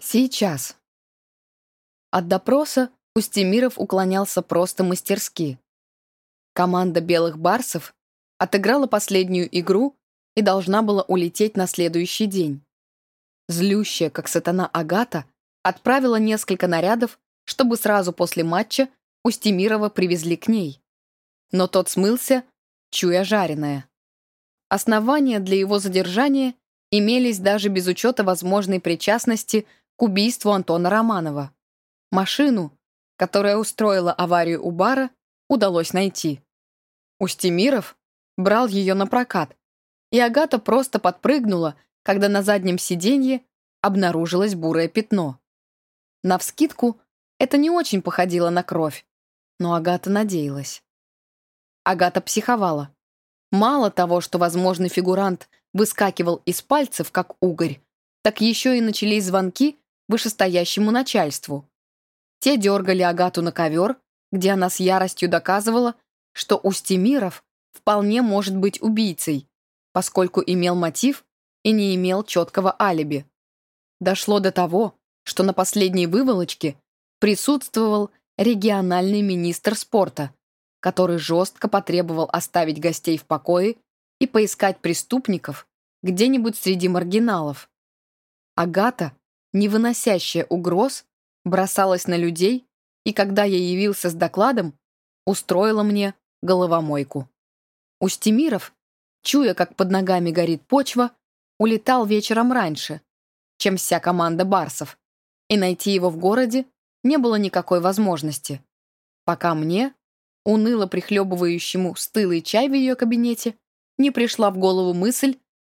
Сейчас. От допроса Устемиров уклонялся просто мастерски. Команда «Белых барсов» отыграла последнюю игру и должна была улететь на следующий день. Злющая, как сатана Агата, отправила несколько нарядов, чтобы сразу после матча Устемирова привезли к ней. Но тот смылся, чуя жареное. Основания для его задержания имелись даже без учета возможной причастности к убийству Антона Романова. Машину, которая устроила аварию у бара, удалось найти. Устемиров брал ее на прокат, и Агата просто подпрыгнула, когда на заднем сиденье обнаружилось бурое пятно. Навскидку, это не очень походило на кровь, но Агата надеялась. Агата психовала. Мало того, что возможный фигурант выскакивал из пальцев, как угорь, так еще и начались звонки вышестоящему начальству. Те дергали Агату на ковер, где она с яростью доказывала, что Устемиров вполне может быть убийцей, поскольку имел мотив и не имел четкого алиби. Дошло до того, что на последней выволочке присутствовал региональный министр спорта, который жестко потребовал оставить гостей в покое и поискать преступников где-нибудь среди маргиналов. Агата не выносящая угроз, бросалась на людей и, когда я явился с докладом, устроила мне головомойку. Устемиров, чуя, как под ногами горит почва, улетал вечером раньше, чем вся команда барсов, и найти его в городе не было никакой возможности, пока мне, уныло прихлебывающему стылый чай в ее кабинете, не пришла в голову мысль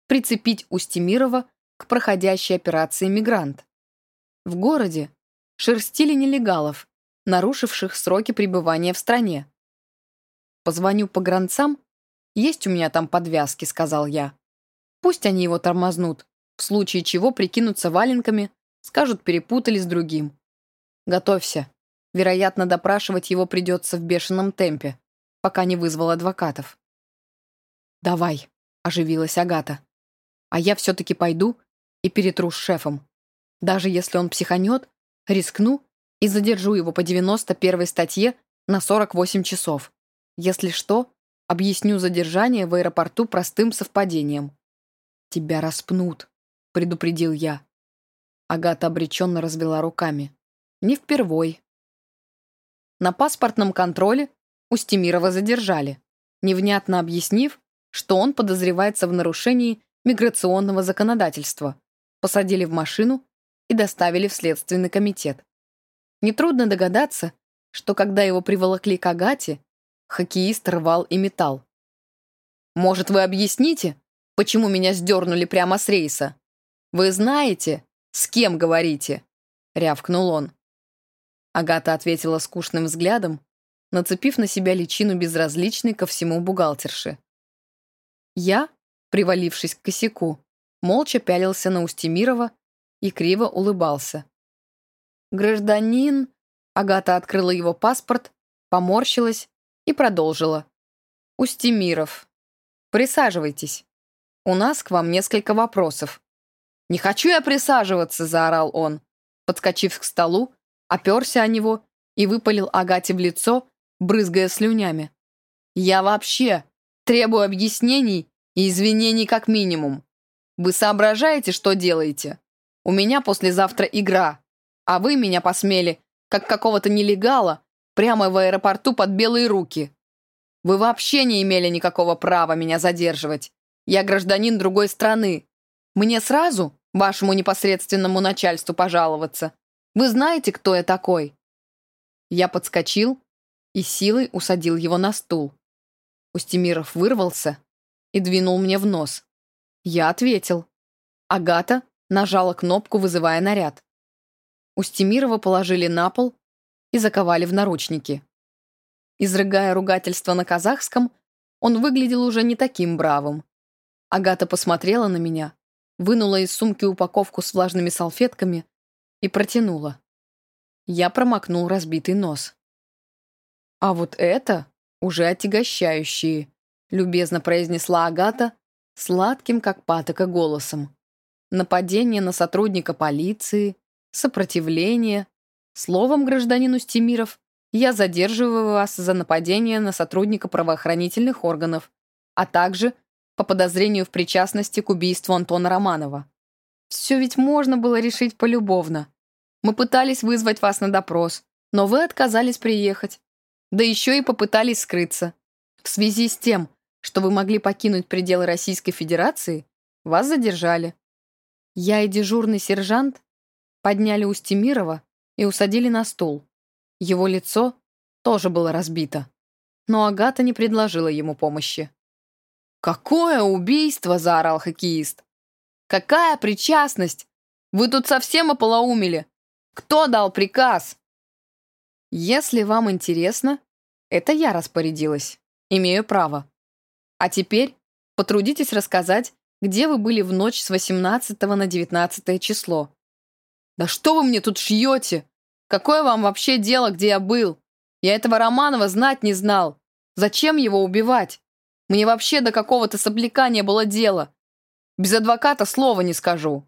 прицепить Устемирова к проходящей операции «Мигрант». В городе шерстили нелегалов, нарушивших сроки пребывания в стране. «Позвоню по гранцам, есть у меня там подвязки», — сказал я. «Пусть они его тормознут, в случае чего прикинутся валенками, скажут, перепутали с другим. Готовься. Вероятно, допрашивать его придется в бешеном темпе, пока не вызвал адвокатов». «Давай», — оживилась Агата. «А я все-таки пойду и перетру с шефом. Даже если он психанет, рискну и задержу его по 91 статье на 48 часов. Если что, объясню задержание в аэропорту простым совпадением. «Тебя распнут», — предупредил я. Агата обреченно развела руками. «Не впервой». На паспортном контроле Устемирова задержали, невнятно объяснив, что он подозревается в нарушении миграционного законодательства, посадили в машину и доставили в Следственный комитет. Нетрудно догадаться, что когда его приволокли к Агате, хоккеист рвал и металл. «Может, вы объясните, почему меня сдернули прямо с рейса? Вы знаете, с кем говорите?» — рявкнул он. Агата ответила скучным взглядом, нацепив на себя личину безразличной ко всему бухгалтерши. Я, привалившись к косяку, молча пялился на Устемирова и криво улыбался. «Гражданин...» Агата открыла его паспорт, поморщилась и продолжила. «Устемиров, присаживайтесь. У нас к вам несколько вопросов». «Не хочу я присаживаться!» — заорал он. Подскочив к столу, оперся о него и выпалил Агате в лицо, брызгая слюнями. «Я вообще требую объяснений и извинений как минимум. Вы соображаете, что делаете? У меня послезавтра игра, а вы меня посмели, как какого-то нелегала, прямо в аэропорту под белые руки. Вы вообще не имели никакого права меня задерживать. Я гражданин другой страны. Мне сразу, вашему непосредственному начальству, пожаловаться. Вы знаете, кто я такой?» Я подскочил и силой усадил его на стул. Устемиров вырвался и двинул мне в нос. Я ответил. Агата нажала кнопку, вызывая наряд. Устемирова положили на пол и заковали в наручники. Изрыгая ругательство на казахском, он выглядел уже не таким бравым. Агата посмотрела на меня, вынула из сумки упаковку с влажными салфетками и протянула. Я промокнул разбитый нос. «А вот это уже отягощающие», — любезно произнесла Агата, сладким, как патока, голосом. Нападение на сотрудника полиции, сопротивление. Словом, гражданин Устемиров, я задерживаю вас за нападение на сотрудника правоохранительных органов, а также по подозрению в причастности к убийству Антона Романова. Все ведь можно было решить полюбовно. Мы пытались вызвать вас на допрос, но вы отказались приехать. Да еще и попытались скрыться. В связи с тем, что вы могли покинуть пределы Российской Федерации, вас задержали. Я и дежурный сержант подняли Устемирова и усадили на стул. Его лицо тоже было разбито. Но Агата не предложила ему помощи. «Какое убийство!» — заорал хоккеист. «Какая причастность? Вы тут совсем ополоумели! Кто дал приказ?» «Если вам интересно, это я распорядилась. Имею право. А теперь потрудитесь рассказать, где вы были в ночь с 18 на 19 число. «Да что вы мне тут шьете? Какое вам вообще дело, где я был? Я этого Романова знать не знал. Зачем его убивать? Мне вообще до какого-то сопляка не было дела. Без адвоката слова не скажу».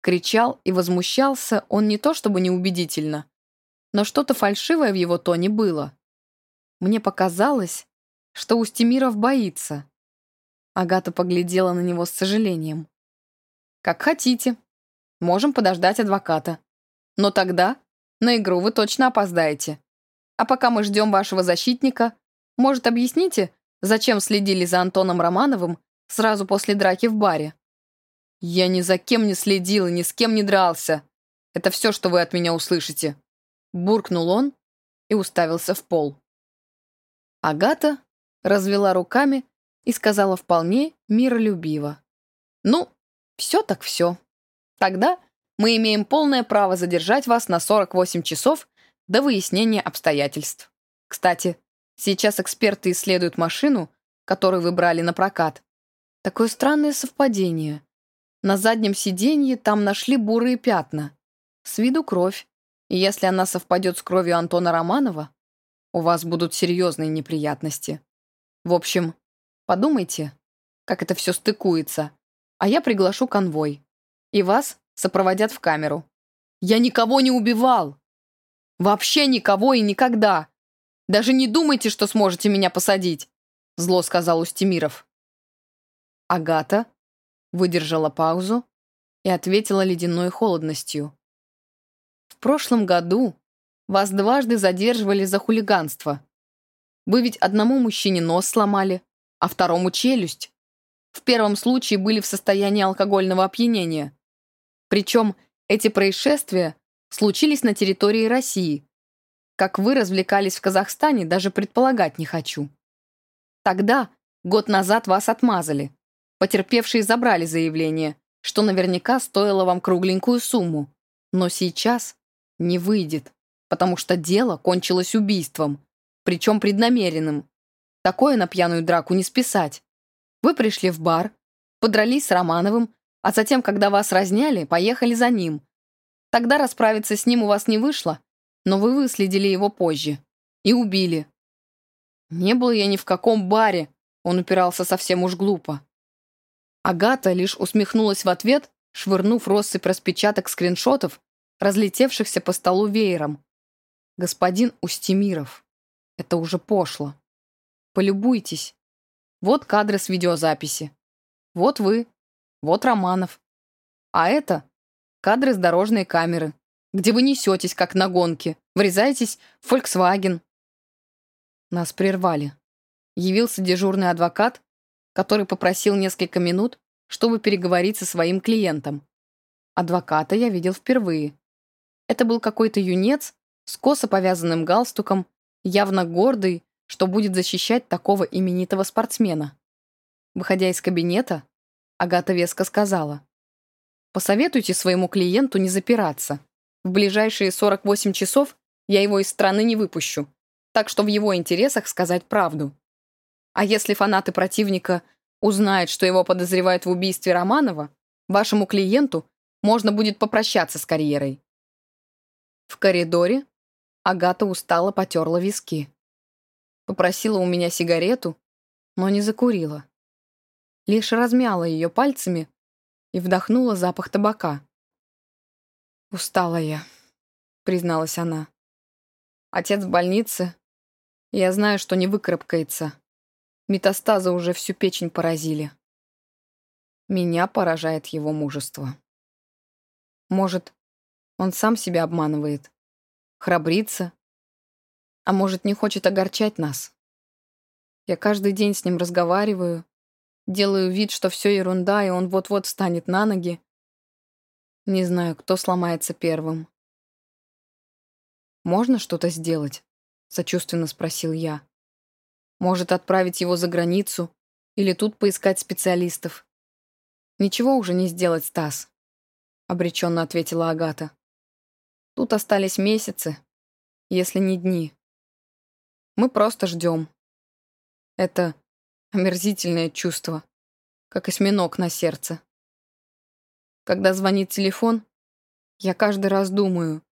Кричал и возмущался он не то чтобы неубедительно, но что-то фальшивое в его тоне было. Мне показалось, что Устемиров боится. Агата поглядела на него с сожалением. «Как хотите. Можем подождать адвоката. Но тогда на игру вы точно опоздаете. А пока мы ждем вашего защитника, может, объясните, зачем следили за Антоном Романовым сразу после драки в баре?» «Я ни за кем не следил и ни с кем не дрался. Это все, что вы от меня услышите», — буркнул он и уставился в пол. Агата развела руками и сказала вполне миролюбиво. «Ну, все так все. Тогда мы имеем полное право задержать вас на 48 часов до выяснения обстоятельств. Кстати, сейчас эксперты исследуют машину, которую вы брали на прокат. Такое странное совпадение. На заднем сиденье там нашли бурые пятна. С виду кровь. И если она совпадет с кровью Антона Романова, у вас будут серьезные неприятности. В общем, подумайте, как это все стыкуется, а я приглашу конвой. И вас сопроводят в камеру. Я никого не убивал. Вообще никого и никогда. Даже не думайте, что сможете меня посадить, зло сказал Устемиров. Агата выдержала паузу и ответила ледяной холодностью. В прошлом году вас дважды задерживали за хулиганство. Вы ведь одному мужчине нос сломали, а второму челюсть. В первом случае были в состоянии алкогольного опьянения. Причем эти происшествия случились на территории России. Как вы развлекались в Казахстане, даже предполагать не хочу. Тогда, год назад, вас отмазали. Потерпевшие забрали заявление, что наверняка стоило вам кругленькую сумму. Но сейчас не выйдет, потому что дело кончилось убийством причем преднамеренным. Такое на пьяную драку не списать. Вы пришли в бар, подрались с Романовым, а затем, когда вас разняли, поехали за ним. Тогда расправиться с ним у вас не вышло, но вы выследили его позже. И убили. Не был я ни в каком баре, он упирался совсем уж глупо. Агата лишь усмехнулась в ответ, швырнув россыпь распечаток скриншотов, разлетевшихся по столу веером. Господин Устемиров. Это уже пошло. Полюбуйтесь. Вот кадры с видеозаписи. Вот вы. Вот Романов. А это кадры с дорожной камеры, где вы несетесь, как на гонке, врезаетесь в Volkswagen. Нас прервали. Явился дежурный адвокат, который попросил несколько минут, чтобы переговорить со своим клиентом. Адвоката я видел впервые. Это был какой-то юнец с косо повязанным галстуком явно гордый, что будет защищать такого именитого спортсмена. Выходя из кабинета, Агата веско сказала, «Посоветуйте своему клиенту не запираться. В ближайшие 48 часов я его из страны не выпущу, так что в его интересах сказать правду. А если фанаты противника узнают, что его подозревают в убийстве Романова, вашему клиенту можно будет попрощаться с карьерой». В коридоре Агата устало потерла виски. Попросила у меня сигарету, но не закурила. Лишь размяла ее пальцами и вдохнула запах табака. «Устала я», — призналась она. «Отец в больнице. Я знаю, что не выкарабкается. Метастазы уже всю печень поразили. Меня поражает его мужество. Может, он сам себя обманывает, храбрится, а может, не хочет огорчать нас. Я каждый день с ним разговариваю, делаю вид, что все ерунда, и он вот-вот встанет на ноги. Не знаю, кто сломается первым. «Можно что-то сделать?» — сочувственно спросил я. «Может, отправить его за границу или тут поискать специалистов?» «Ничего уже не сделать, Стас», — обреченно ответила Агата. «Тут остались месяцы, если не дни. Мы просто ждем. Это омерзительное чувство, как осьминог на сердце. Когда звонит телефон, я каждый раз думаю,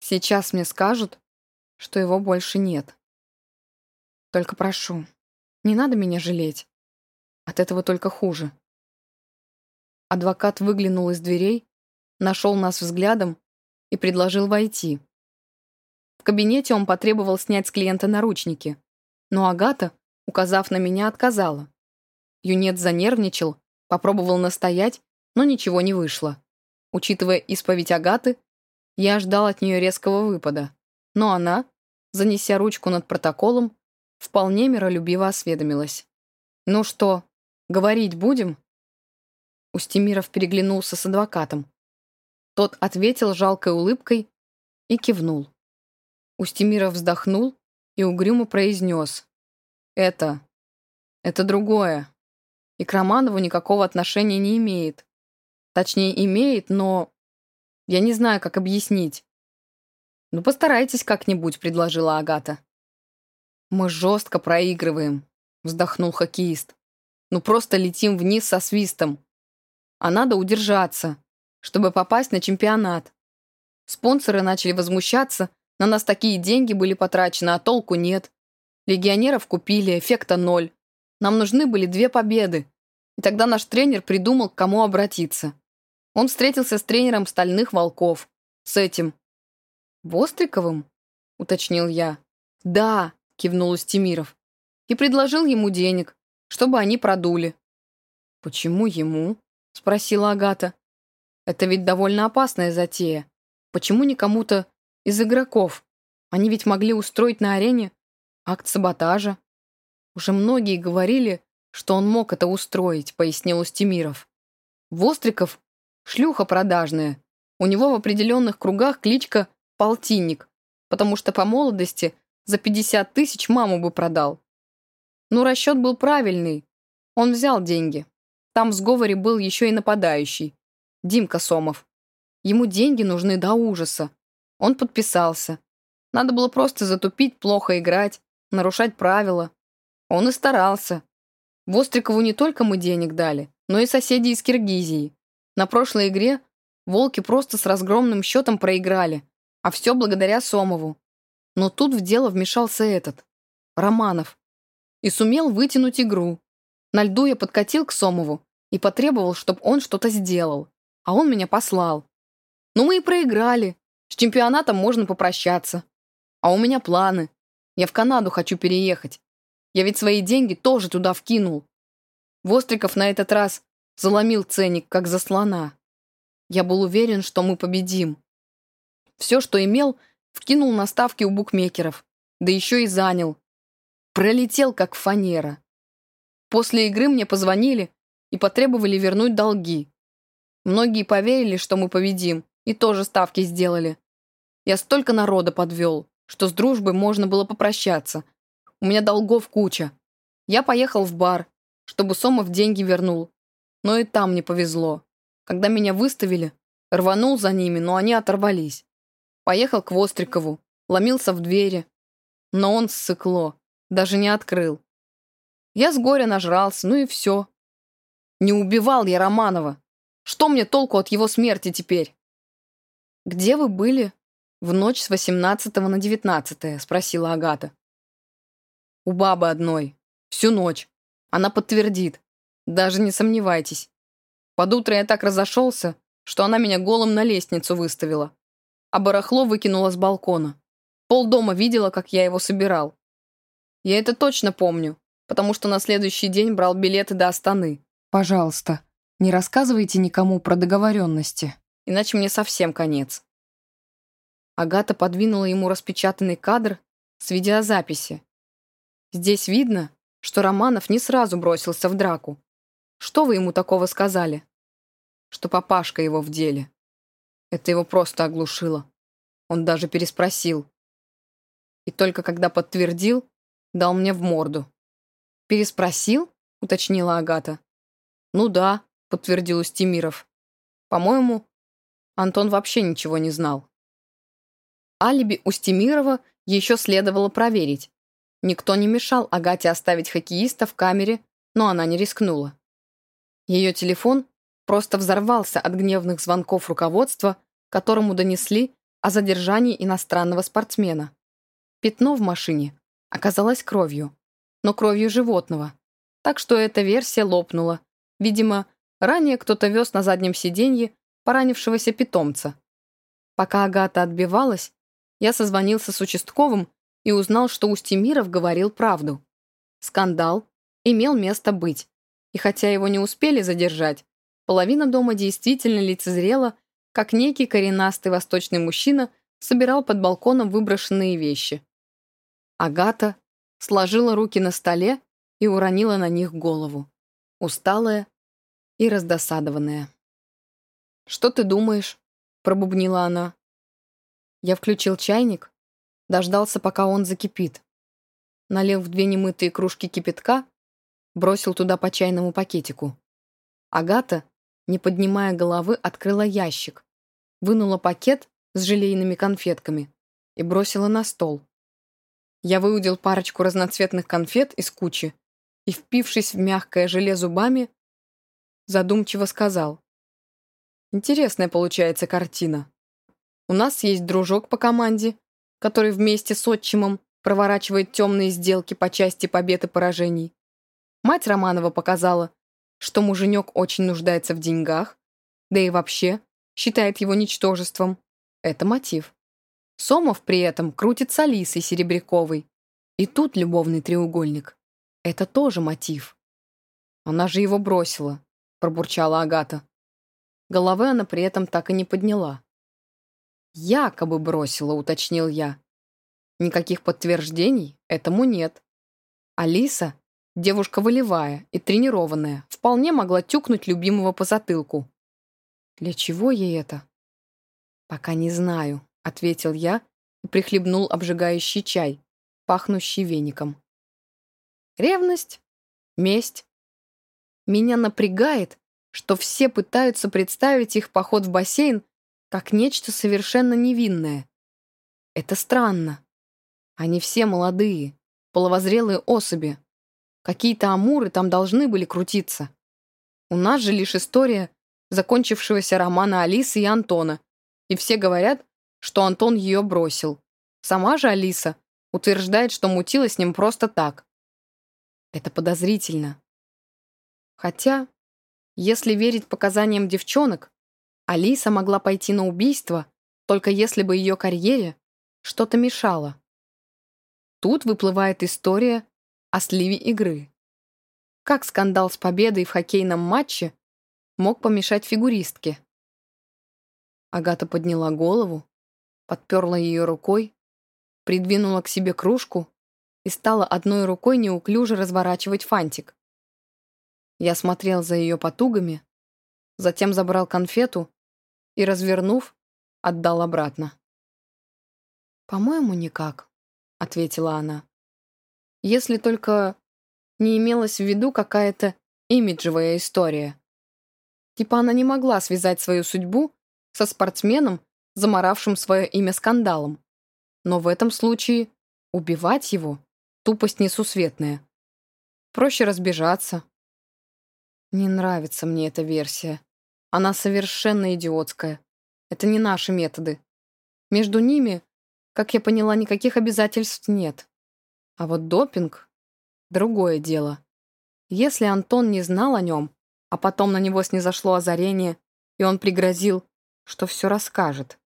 сейчас мне скажут, что его больше нет. Только прошу, не надо меня жалеть. От этого только хуже. Адвокат выглянул из дверей, нашел нас взглядом и предложил войти. В кабинете он потребовал снять с клиента наручники, но Агата, указав на меня, отказала. Юнец занервничал, попробовал настоять но ничего не вышло. Учитывая исповедь Агаты, я ждал от нее резкого выпада, но она, занеся ручку над протоколом, вполне миролюбиво осведомилась. «Ну что, говорить будем?» Устемиров переглянулся с адвокатом. Тот ответил жалкой улыбкой и кивнул. Устемиров вздохнул и угрюмо произнес. «Это... это другое. И к Романову никакого отношения не имеет. Точнее, имеет, но... Я не знаю, как объяснить. «Ну, постарайтесь как-нибудь», — предложила Агата. «Мы жестко проигрываем», — вздохнул хоккеист. «Ну, просто летим вниз со свистом. А надо удержаться, чтобы попасть на чемпионат. Спонсоры начали возмущаться, на нас такие деньги были потрачены, а толку нет. Легионеров купили, эффекта ноль. Нам нужны были две победы. И тогда наш тренер придумал, к кому обратиться. Он встретился с тренером «Стальных волков». С этим. «Востриковым?» — уточнил я. «Да», — кивнул Устемиров. И предложил ему денег, чтобы они продули. «Почему ему?» — спросила Агата. «Это ведь довольно опасная затея. Почему не кому-то из игроков? Они ведь могли устроить на арене акт саботажа. Уже многие говорили, что он мог это устроить», — пояснил Устемиров. Востриков Шлюха продажная. У него в определенных кругах кличка «Полтинник», потому что по молодости за 50 тысяч маму бы продал. Ну, расчет был правильный. Он взял деньги. Там в сговоре был еще и нападающий. Димка Сомов. Ему деньги нужны до ужаса. Он подписался. Надо было просто затупить, плохо играть, нарушать правила. Он и старался. Вострикову не только мы денег дали, но и соседи из Киргизии. На прошлой игре волки просто с разгромным счетом проиграли, а все благодаря Сомову. Но тут в дело вмешался этот, Романов, и сумел вытянуть игру. На льду я подкатил к Сомову и потребовал, чтобы он что-то сделал, а он меня послал. Ну мы и проиграли, с чемпионатом можно попрощаться. А у меня планы. Я в Канаду хочу переехать. Я ведь свои деньги тоже туда вкинул. Востриков на этот раз Заломил ценник, как за слона. Я был уверен, что мы победим. Все, что имел, вкинул на ставки у букмекеров. Да еще и занял. Пролетел, как фанера. После игры мне позвонили и потребовали вернуть долги. Многие поверили, что мы победим, и тоже ставки сделали. Я столько народа подвел, что с дружбой можно было попрощаться. У меня долгов куча. Я поехал в бар, чтобы Сомов деньги вернул, но и там не повезло. Когда меня выставили, рванул за ними, но они оторвались. Поехал к Вострикову, ломился в двери. Но он ссыкло, даже не открыл. Я с горя нажрался, ну и все. Не убивал я Романова. Что мне толку от его смерти теперь? «Где вы были в ночь с 18 на 19 спросила Агата. «У бабы одной. Всю ночь. Она подтвердит. Даже не сомневайтесь. Под утро я так разошелся, что она меня голым на лестницу выставила, а барахло выкинула с балкона. Пол дома видела, как я его собирал. Я это точно помню, потому что на следующий день брал билеты до Астаны. Пожалуйста, не рассказывайте никому про договоренности, иначе мне совсем конец. Агата подвинула ему распечатанный кадр с видеозаписи. Здесь видно, что Романов не сразу бросился в драку. Что вы ему такого сказали? Что папашка его в деле. Это его просто оглушило. Он даже переспросил. И только когда подтвердил, дал мне в морду. «Переспросил?» — уточнила Агата. «Ну да», — подтвердил Устемиров. «По-моему, Антон вообще ничего не знал». Алиби Устемирова еще следовало проверить. Никто не мешал Агате оставить хоккеиста в камере, но она не рискнула. Ее телефон просто взорвался от гневных звонков руководства, которому донесли о задержании иностранного спортсмена. Пятно в машине оказалось кровью, но кровью животного, так что эта версия лопнула. Видимо, ранее кто-то вез на заднем сиденье поранившегося питомца. Пока Агата отбивалась, я созвонился с участковым и узнал, что Устемиров говорил правду. Скандал имел место быть, и хотя его не успели задержать, половина дома действительно лицезрела, как некий коренастый восточный мужчина собирал под балконом выброшенные вещи. Агата сложила руки на столе и уронила на них голову, усталая и раздосадованная. «Что ты думаешь?» — пробубнила она. Я включил чайник, дождался, пока он закипит. Налил в две немытые кружки кипятка, бросил туда по чайному пакетику. Агата, не поднимая головы, открыла ящик, вынула пакет с желейными конфетками и бросила на стол. Я выудил парочку разноцветных конфет из кучи и, впившись в мягкое желе зубами, задумчиво сказал. «Интересная получается картина. У нас есть дружок по команде, который вместе с отчимом проворачивает темные сделки по части побед и поражений. Мать Романова показала, что муженек очень нуждается в деньгах, да и вообще считает его ничтожеством. Это мотив. Сомов при этом крутит с Алисой Серебряковой. И тут любовный треугольник. Это тоже мотив. Она же его бросила, пробурчала Агата. Головы она при этом так и не подняла. «Якобы бросила», — уточнил я. Никаких подтверждений этому нет. Алиса, девушка волевая и тренированная, вполне могла тюкнуть любимого по затылку. Для чего ей это? Пока не знаю, ответил я и прихлебнул обжигающий чай, пахнущий веником. Ревность? Месть? Меня напрягает, что все пытаются представить их поход в бассейн как нечто совершенно невинное. Это странно. Они все молодые, половозрелые особи. Какие-то амуры там должны были крутиться. У нас же лишь история закончившегося романа Алисы и Антона, и все говорят, что Антон ее бросил. Сама же Алиса утверждает, что мутила с ним просто так. Это подозрительно. Хотя, если верить показаниям девчонок, Алиса могла пойти на убийство, только если бы ее карьере что-то мешало. Тут выплывает история о сливе игры. Как скандал с победой в хоккейном матче мог помешать фигуристке? Агата подняла голову, подперла ее рукой, придвинула к себе кружку и стала одной рукой неуклюже разворачивать фантик. Я смотрел за ее потугами, затем забрал конфету и, развернув, отдал обратно. «По-моему, никак», — ответила она. «Если только не имелась в виду какая-то имиджевая история. Типа она не могла связать свою судьбу со спортсменом, заморавшим свое имя скандалом. Но в этом случае убивать его — тупость несусветная. Проще разбежаться. Не нравится мне эта версия. Она совершенно идиотская. Это не наши методы. Между ними, как я поняла, никаких обязательств нет. А вот допинг — другое дело. Если Антон не знал о нем, а потом на него снизошло озарение, и он пригрозил, что все расскажет.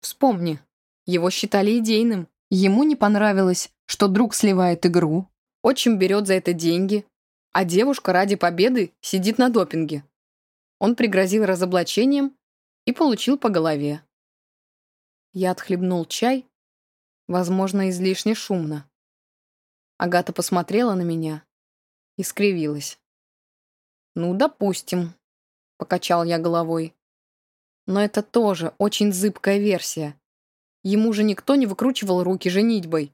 Вспомни, его считали идейным. Ему не понравилось, что друг сливает игру, отчим берет за это деньги, а девушка ради победы сидит на допинге. Он пригрозил разоблачением и получил по голове. Я отхлебнул чай, возможно, излишне шумно. Агата посмотрела на меня и скривилась. «Ну, допустим», — покачал я головой. «Но это тоже очень зыбкая версия. Ему же никто не выкручивал руки женитьбой.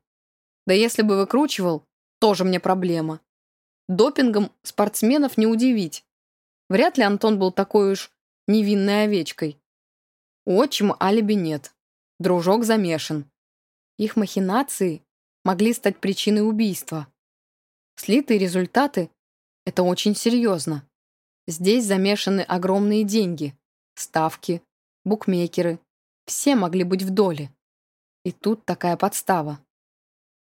Да если бы выкручивал, тоже мне проблема. Допингом спортсменов не удивить. Вряд ли Антон был такой уж невинной овечкой. У отчима алиби нет. Дружок замешан. Их махинации могли стать причиной убийства. Слитые результаты — это очень серьезно. Здесь замешаны огромные деньги, ставки, букмекеры. Все могли быть в доле. И тут такая подстава.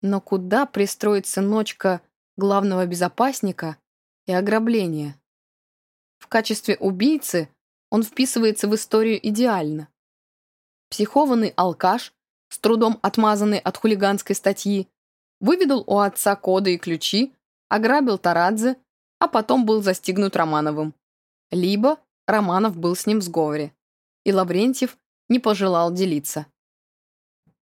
Но куда пристроится ночка главного безопасника и ограбление? В качестве убийцы он вписывается в историю идеально. Психованный алкаш, с трудом отмазанный от хулиганской статьи, выведал у отца коды и ключи, ограбил Тарадзе, а потом был застигнут Романовым. Либо Романов был с ним в сговоре, и Лаврентьев не пожелал делиться.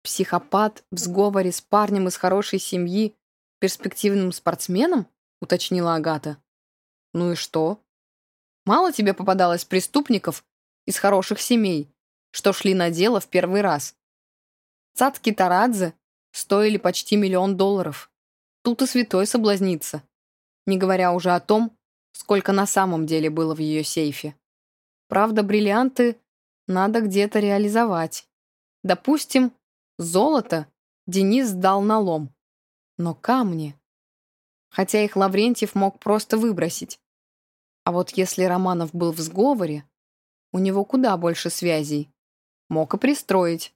«Психопат в сговоре с парнем из хорошей семьи, перспективным спортсменом?» — уточнила Агата. «Ну и что? Мало тебе попадалось преступников из хороших семей, что шли на дело в первый раз. Цацки Тарадзе стоили почти миллион долларов. Тут и святой соблазнится. Не говоря уже о том, сколько на самом деле было в ее сейфе. Правда, бриллианты надо где-то реализовать. Допустим, Золото Денис сдал на лом. Но камни... Хотя их Лаврентьев мог просто выбросить. А вот если Романов был в сговоре, у него куда больше связей. Мог и пристроить.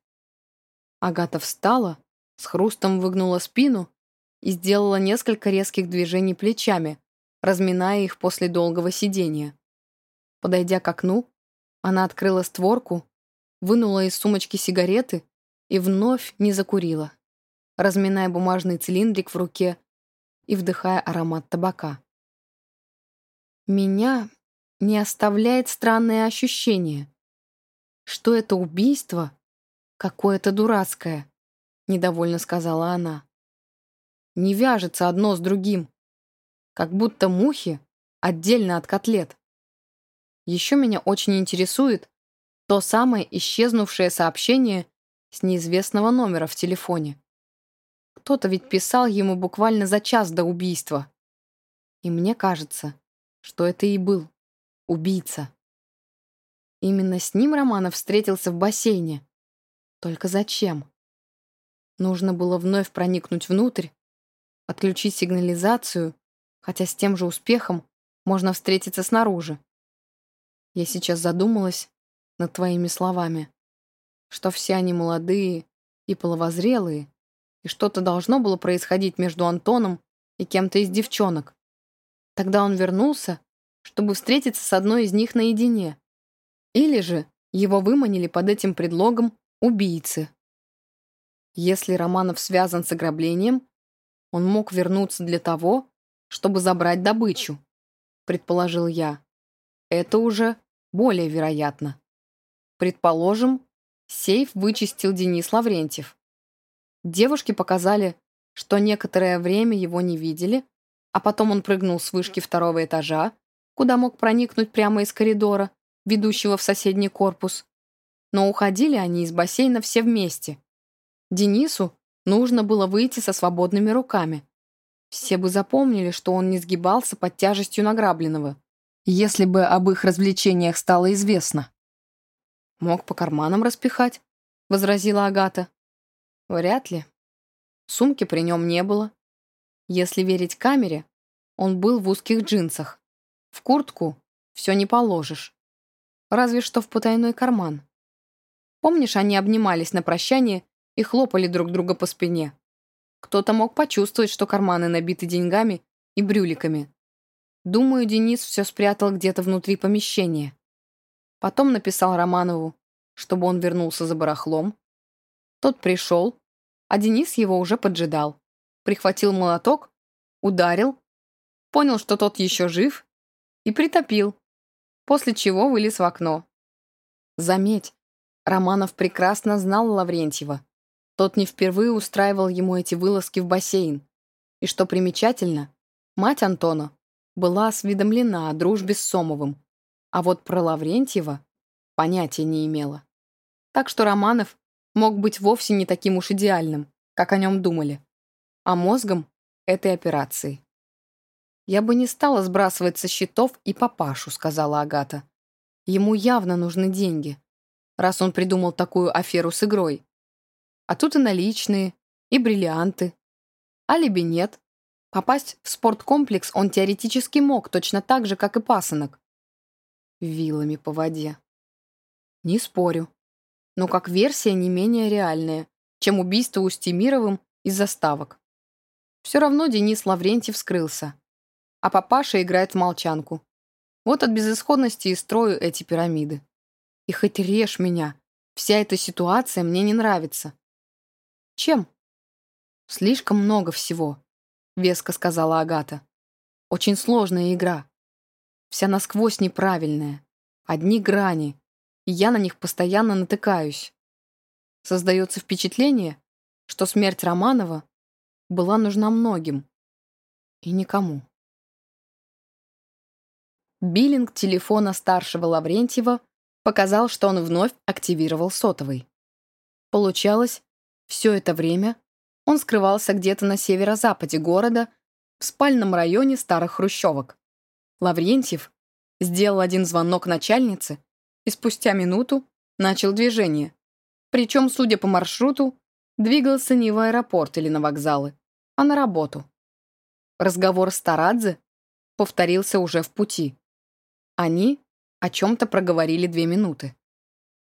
Агата встала, с хрустом выгнула спину и сделала несколько резких движений плечами, разминая их после долгого сидения. Подойдя к окну, она открыла створку, вынула из сумочки сигареты и вновь не закурила, разминая бумажный цилиндрик в руке и вдыхая аромат табака. Меня не оставляет странное ощущение, что это убийство какое-то дурацкое, недовольно сказала она. Не вяжется одно с другим, как будто мухи отдельно от котлет. Еще меня очень интересует то самое исчезнувшее сообщение с неизвестного номера в телефоне. Кто-то ведь писал ему буквально за час до убийства. И мне кажется, что это и был убийца. Именно с ним Романов встретился в бассейне. Только зачем? Нужно было вновь проникнуть внутрь, отключить сигнализацию, хотя с тем же успехом можно встретиться снаружи. Я сейчас задумалась над твоими словами что все они молодые и половозрелые, и что-то должно было происходить между Антоном и кем-то из девчонок. Тогда он вернулся, чтобы встретиться с одной из них наедине. Или же его выманили под этим предлогом убийцы. Если Романов связан с ограблением, он мог вернуться для того, чтобы забрать добычу, предположил я. Это уже более вероятно. Предположим, Сейф вычистил Денис Лаврентьев. Девушки показали, что некоторое время его не видели, а потом он прыгнул с вышки второго этажа, куда мог проникнуть прямо из коридора, ведущего в соседний корпус. Но уходили они из бассейна все вместе. Денису нужно было выйти со свободными руками. Все бы запомнили, что он не сгибался под тяжестью награбленного, если бы об их развлечениях стало известно. «Мог по карманам распихать», — возразила Агата. «Вряд ли. Сумки при нем не было. Если верить камере, он был в узких джинсах. В куртку все не положишь. Разве что в потайной карман. Помнишь, они обнимались на прощание и хлопали друг друга по спине? Кто-то мог почувствовать, что карманы набиты деньгами и брюликами. Думаю, Денис все спрятал где-то внутри помещения. Потом написал Романову, чтобы он вернулся за барахлом. Тот пришел, а Денис его уже поджидал. Прихватил молоток, ударил, понял, что тот еще жив, и притопил, после чего вылез в окно. Заметь, Романов прекрасно знал Лаврентьева. Тот не впервые устраивал ему эти вылазки в бассейн. И что примечательно, мать Антона была осведомлена о дружбе с Сомовым, а вот про Лаврентьева понятия не имела. Так что Романов мог быть вовсе не таким уж идеальным, как о нем думали, а мозгом этой операции. «Я бы не стала сбрасывать со счетов и папашу», — сказала Агата. «Ему явно нужны деньги, раз он придумал такую аферу с игрой. А тут и наличные, и бриллианты. Алиби нет. Попасть в спорткомплекс он теоретически мог, точно так же, как и пасынок. Вилами по воде. Не спорю. Но как версия не менее реальная, чем убийство Устемировым из заставок. Все равно Денис Лаврентьев скрылся. А папаша играет в молчанку. Вот от безысходности и строю эти пирамиды. И хоть режь меня, вся эта ситуация мне не нравится. Чем? Слишком много всего, веско сказала Агата. Очень сложная игра. Вся насквозь неправильная. Одни грани, и я на них постоянно натыкаюсь. Создается впечатление, что смерть Романова была нужна многим и никому. Биллинг телефона старшего Лаврентьева показал, что он вновь активировал сотовый. Получалось, все это время он скрывался где-то на северо-западе города, в спальном районе старых хрущевок. Лаврентьев сделал один звонок начальнице и спустя минуту начал движение. Причем, судя по маршруту, двигался не в аэропорт или на вокзалы, а на работу. Разговор с Тарадзе повторился уже в пути. Они о чем-то проговорили две минуты.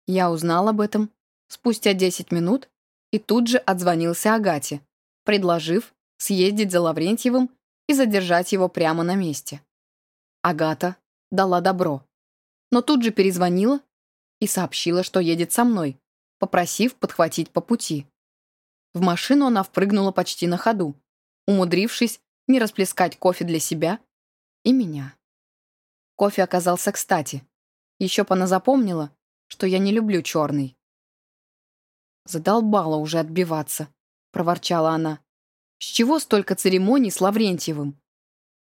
Я узнал об этом спустя 10 минут и тут же отзвонился Агате, предложив съездить за Лаврентьевым и задержать его прямо на месте. Агата дала добро, но тут же перезвонила и сообщила, что едет со мной, попросив подхватить по пути. В машину она впрыгнула почти на ходу, умудрившись не расплескать кофе для себя и меня. Кофе оказался кстати. Еще пона запомнила, что я не люблю черный. Задолбала уже отбиваться, проворчала она. С чего столько церемоний с Лаврентьевым?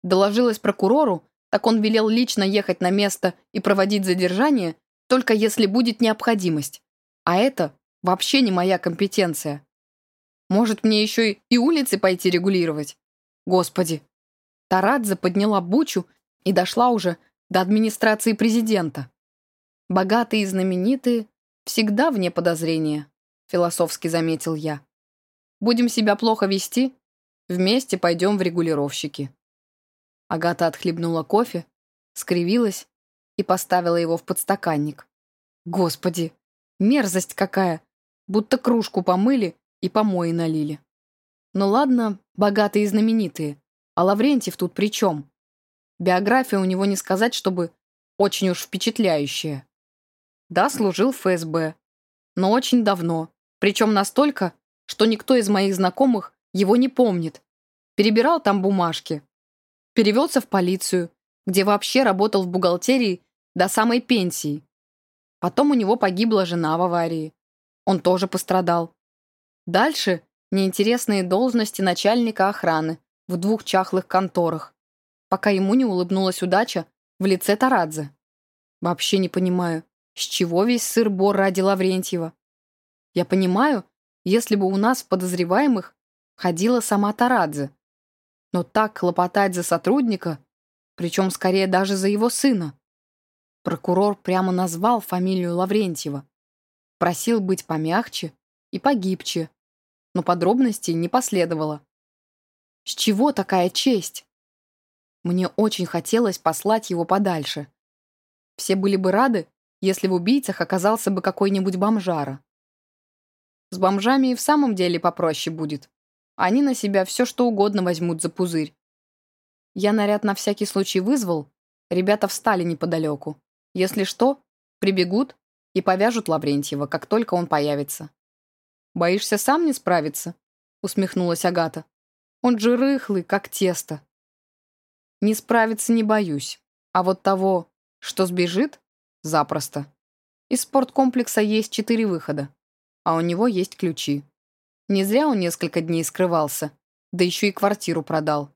Доложилась прокурору, так он велел лично ехать на место и проводить задержание, только если будет необходимость. А это вообще не моя компетенция. Может, мне еще и улицы пойти регулировать? Господи. Тарадзе подняла бучу и дошла уже до администрации президента. Богатые и знаменитые всегда вне подозрения философски заметил я. «Будем себя плохо вести? Вместе пойдем в регулировщики». Агата отхлебнула кофе, скривилась и поставила его в подстаканник. «Господи, мерзость какая! Будто кружку помыли и помои налили. Ну ладно, богатые и знаменитые, а Лаврентьев тут при чем? Биография у него не сказать, чтобы очень уж впечатляющая. Да, служил в ФСБ, но очень давно, причем настолько, что никто из моих знакомых его не помнит. Перебирал там бумажки. Перевелся в полицию, где вообще работал в бухгалтерии до самой пенсии. Потом у него погибла жена в аварии. Он тоже пострадал. Дальше неинтересные должности начальника охраны в двух чахлых конторах, пока ему не улыбнулась удача в лице Тарадзе. Вообще не понимаю, с чего весь сыр-бор ради Лаврентьева. Я понимаю, если бы у нас в подозреваемых ходила сама Тарадзе. Но так хлопотать за сотрудника, причем скорее даже за его сына. Прокурор прямо назвал фамилию Лаврентьева. Просил быть помягче и погибче, но подробностей не последовало. С чего такая честь? Мне очень хотелось послать его подальше. Все были бы рады, если в убийцах оказался бы какой-нибудь бомжара. С бомжами и в самом деле попроще будет. Они на себя все что угодно возьмут за пузырь. Я наряд на всякий случай вызвал. Ребята встали неподалеку. Если что, Прибегут и повяжут Лаврентьева, как только он появится. «Боишься сам не справиться?» — усмехнулась Агата. «Он же рыхлый, как тесто». «Не справиться не боюсь. А вот того, что сбежит, запросто. Из спорткомплекса есть четыре выхода, а у него есть ключи. Не зря он несколько дней скрывался, да еще и квартиру продал.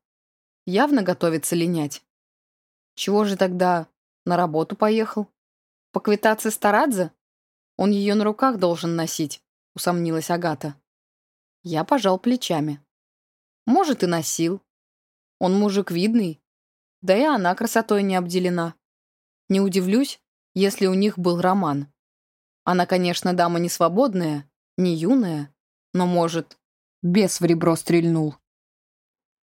Явно готовится линять. Чего же тогда на работу поехал? Поквитаться с? Он ее на руках должен носить, усомнилась Агата. Я пожал плечами. Может, и носил. Он мужик видный, да и она красотой не обделена. Не удивлюсь, если у них был роман. Она, конечно, дама не свободная, не юная, но, может, бес в ребро стрельнул.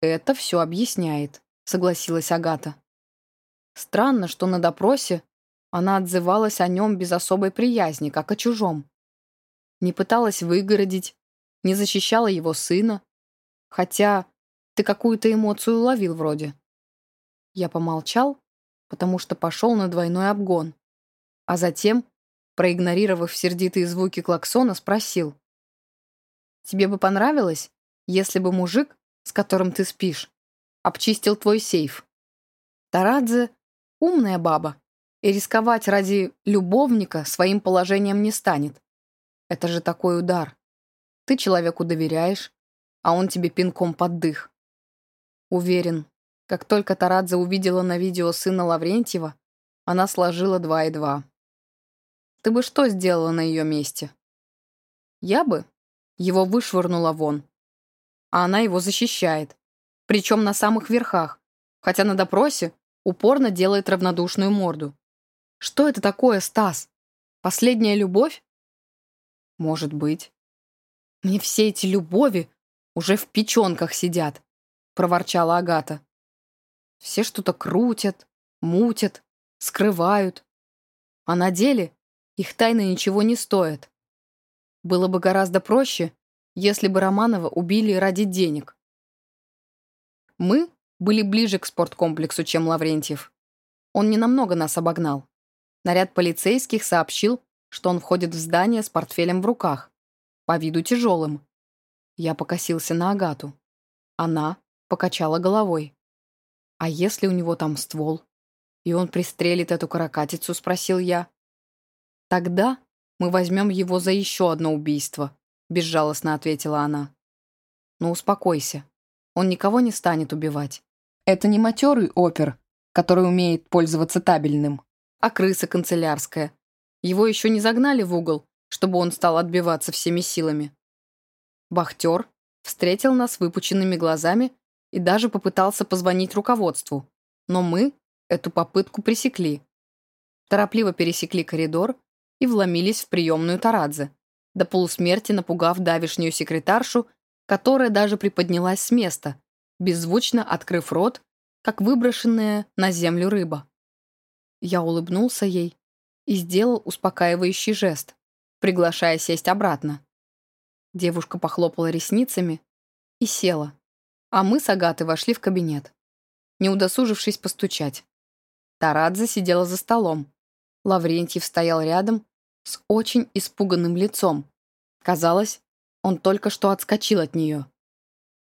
«Это все объясняет», — согласилась Агата. Странно, что на допросе она отзывалась о нем без особой приязни, как о чужом. Не пыталась выгородить, не защищала его сына, хотя ты какую-то эмоцию уловил вроде. Я помолчал, потому что пошел на двойной обгон, а затем, проигнорировав сердитые звуки клаксона, спросил. «Тебе бы понравилось, если бы мужик, с которым ты спишь, обчистил твой сейф?» Тарадзе — умная баба, и рисковать ради любовника своим положением не станет. Это же такой удар. Ты человеку доверяешь, а он тебе пинком под дых. Уверен, как только Тарадзе увидела на видео сына Лаврентьева, она сложила два и два. Ты бы что сделала на ее месте? Я бы его вышвырнула вон. А она его защищает. Причем на самых верхах, хотя на допросе упорно делает равнодушную морду. Что это такое, Стас? Последняя любовь? Может быть. Мне все эти любови уже в печенках сидят, проворчала Агата. Все что-то крутят, мутят, скрывают. А на деле их тайны ничего не стоят. Было бы гораздо проще, если бы Романова убили ради денег. Мы были ближе к спорткомплексу, чем Лаврентьев. Он ненамного нас обогнал. Наряд полицейских сообщил, что он входит в здание с портфелем в руках, по виду тяжелым. Я покосился на Агату. Она покачала головой. «А если у него там ствол?» «И он пристрелит эту каракатицу?» — спросил я. «Тогда мы возьмем его за еще одно убийство», — безжалостно ответила она. «Но «Ну, успокойся. Он никого не станет убивать. Это не матерый опер, который умеет пользоваться табельным, а крыса канцелярская. Его еще не загнали в угол, чтобы он стал отбиваться всеми силами». Бахтер встретил нас выпученными глазами и даже попытался позвонить руководству, но мы эту попытку пресекли. Торопливо пересекли коридор и вломились в приемную Тарадзе, до полусмерти напугав давишнюю секретаршу, которая даже приподнялась с места, беззвучно открыв рот, как выброшенная на землю рыба. Я улыбнулся ей и сделал успокаивающий жест, приглашая сесть обратно. Девушка похлопала ресницами и села, а мы с Агатой вошли в кабинет, не удосужившись постучать. Тарадзе сидела за столом. Лаврентьев стоял рядом с очень испуганным лицом. Казалось, он только что отскочил от нее.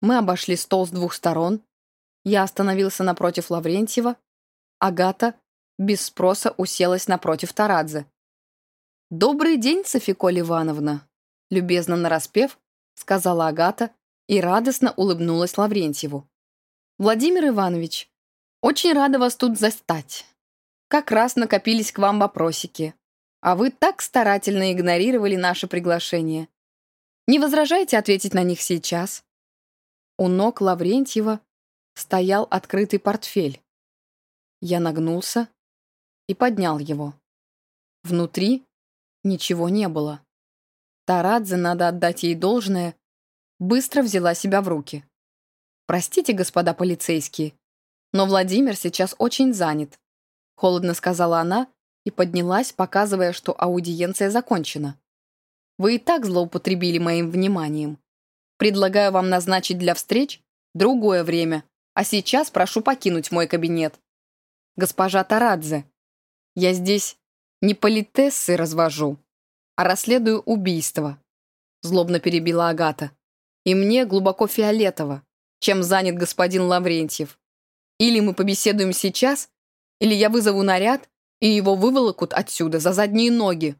Мы обошли стол с двух сторон. Я остановился напротив Лаврентьева. Агата без спроса уселась напротив Тарадзе. «Добрый день, Софиколь Ивановна!» Любезно нараспев, сказала Агата и радостно улыбнулась Лаврентьеву. «Владимир Иванович, очень рада вас тут застать. Как раз накопились к вам вопросики. А вы так старательно игнорировали наше приглашение. Не возражайте ответить на них сейчас. У ног Лаврентьева стоял открытый портфель. Я нагнулся и поднял его. Внутри ничего не было. Тарадзе, надо отдать ей должное, быстро взяла себя в руки. «Простите, господа полицейские, но Владимир сейчас очень занят», холодно сказала она и поднялась, показывая, что аудиенция закончена. «Вы и так злоупотребили моим вниманием. Предлагаю вам назначить для встреч другое время, а сейчас прошу покинуть мой кабинет. Госпожа Тарадзе, я здесь Не политессы развожу, а расследую убийство», — злобно перебила Агата. «И мне глубоко фиолетово, чем занят господин Лаврентьев. Или мы побеседуем сейчас, или я вызову наряд, и его выволокут отсюда за задние ноги».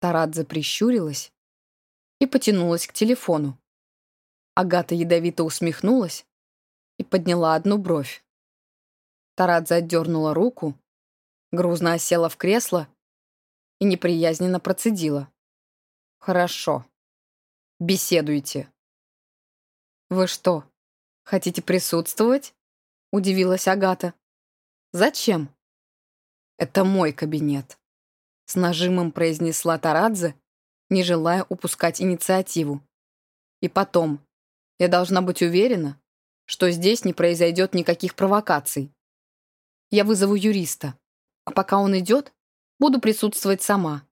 Тарадзе прищурилась и потянулась к телефону. Агата ядовито усмехнулась и подняла одну бровь. Тарадзе отдернула руку, грузно осела в кресло и неприязненно процедила. «Хорошо. Беседуйте». «Вы что, хотите присутствовать?» — удивилась Агата. «Зачем?» «Это мой кабинет», — с нажимом произнесла Тарадзе, не желая упускать инициативу. «И потом, я должна быть уверена, что здесь не произойдет никаких провокаций. Я вызову юриста, а пока он идет, буду присутствовать сама».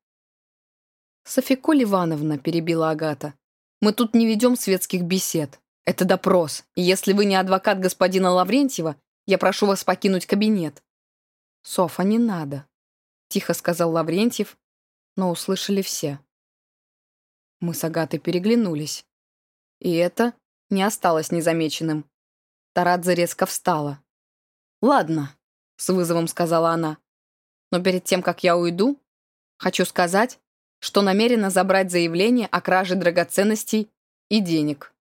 «Софиколь Ивановна», — перебила Агата, — «мы тут не ведем светских бесед. Это допрос, и если вы не адвокат господина Лаврентьева, я прошу вас покинуть кабинет». «Софа, не надо», — тихо сказал Лаврентьев, но услышали все. Мы с Агатой переглянулись. И это не осталось незамеченным. Тарадзе резко встала. «Ладно», — с вызовом сказала она. «Но перед тем, как я уйду, хочу сказать, что намерена забрать заявление о краже драгоценностей и денег».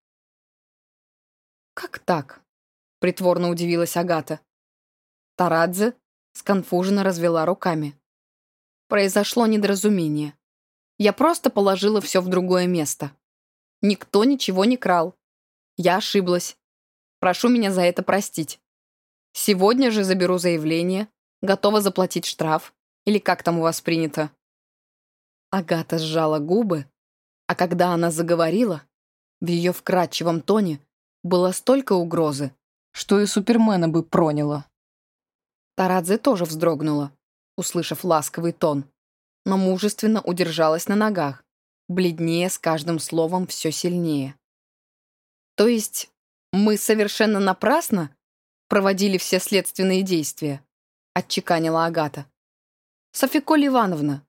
«Как так?» — притворно удивилась Агата. Тарадзе сконфуженно развела руками. Произошло недоразумение. Я просто положила все в другое место. Никто ничего не крал. Я ошиблась. Прошу меня за это простить. Сегодня же заберу заявление, готова заплатить штраф, или как там у вас принято. Агата сжала губы, а когда она заговорила, в ее вкрадчивом тоне было столько угрозы, что и Супермена бы проняло. Тарадзе тоже вздрогнула, услышав ласковый тон, но мужественно удержалась на ногах, бледнее с каждым словом все сильнее. То есть мы совершенно напрасно проводили все следственные действия, отчеканила Агата. Софиколь Ивановна,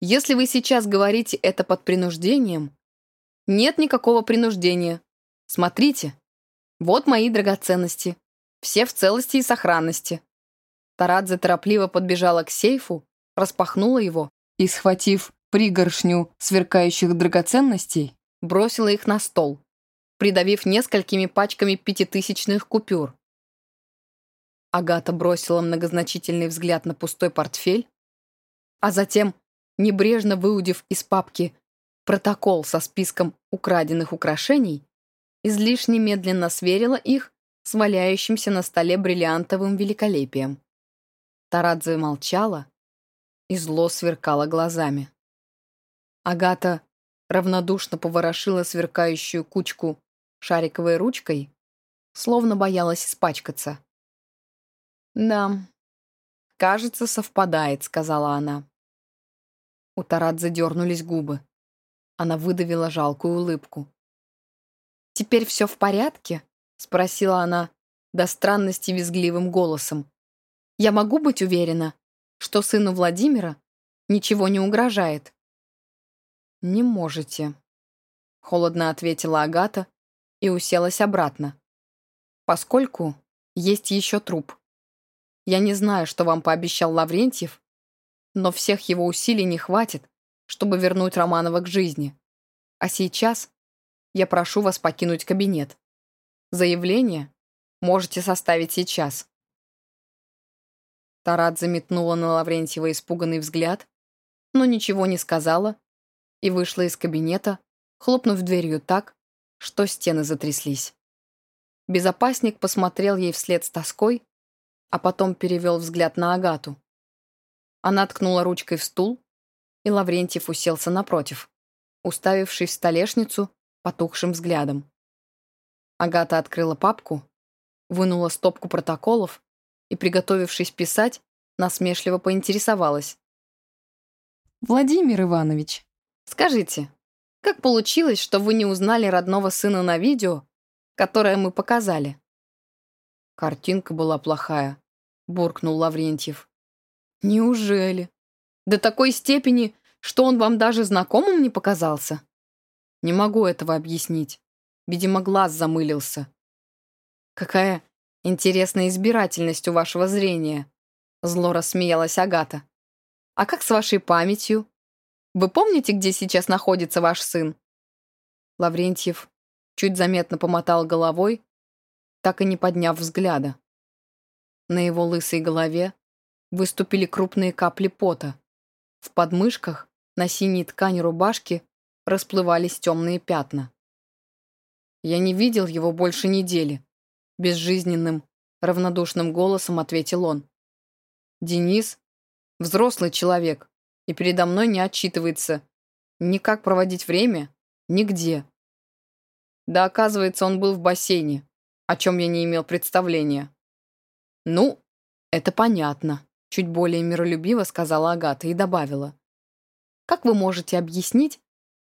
если вы сейчас говорите это под принуждением, нет никакого принуждения. Смотрите, вот мои драгоценности, все в целости и сохранности. Тарадзе торопливо подбежала к сейфу, распахнула его и, схватив пригоршню сверкающих драгоценностей, бросила их на стол, придавив несколькими пачками пятитысячных купюр. Агата бросила многозначительный взгляд на пустой портфель, а затем, небрежно выудив из папки протокол со списком украденных украшений, излишне медленно сверила их с валяющимся на столе бриллиантовым великолепием. Тарадзе молчала и зло сверкала глазами. Агата равнодушно поворошила сверкающую кучку шариковой ручкой, словно боялась испачкаться. «Да, кажется, совпадает», — сказала она. У Тарадзе дернулись губы. Она выдавила жалкую улыбку. «Теперь все в порядке?» — спросила она до странности визгливым голосом. Я могу быть уверена, что сыну Владимира ничего не угрожает?» «Не можете», — холодно ответила Агата и уселась обратно. «Поскольку есть еще труп. Я не знаю, что вам пообещал Лаврентьев, но всех его усилий не хватит, чтобы вернуть Романова к жизни. А сейчас я прошу вас покинуть кабинет. Заявление можете составить сейчас». Тарат заметнула на Лаврентьева испуганный взгляд, но ничего не сказала и вышла из кабинета, хлопнув дверью так, что стены затряслись. Безопасник посмотрел ей вслед с тоской, а потом перевел взгляд на Агату. Она ткнула ручкой в стул, и Лаврентьев уселся напротив, уставившись в столешницу потухшим взглядом. Агата открыла папку, вынула стопку протоколов и, приготовившись писать, насмешливо поинтересовалась. «Владимир Иванович, скажите, как получилось, что вы не узнали родного сына на видео, которое мы показали?» «Картинка была плохая», — буркнул Лаврентьев. Неужели? До такой степени, что он вам даже знакомым не показался? Не могу этого объяснить. Видимо, глаз замылился. Какая интересная избирательность у вашего зрения. Зло рассмеялась Агата. А как с вашей памятью? Вы помните, где сейчас находится ваш сын? Лаврентьев чуть заметно помотал головой, так и не подняв взгляда. На его лысой голове выступили крупные капли пота. В подмышках на синей ткани рубашки расплывались темные пятна. «Я не видел его больше недели», — безжизненным, равнодушным голосом ответил он. «Денис — взрослый человек, и передо мной не отчитывается ни как проводить время, нигде. Да, оказывается, он был в бассейне, о чем я не имел представления. «Ну, это понятно», — чуть более миролюбиво сказала Агата и добавила. «Как вы можете объяснить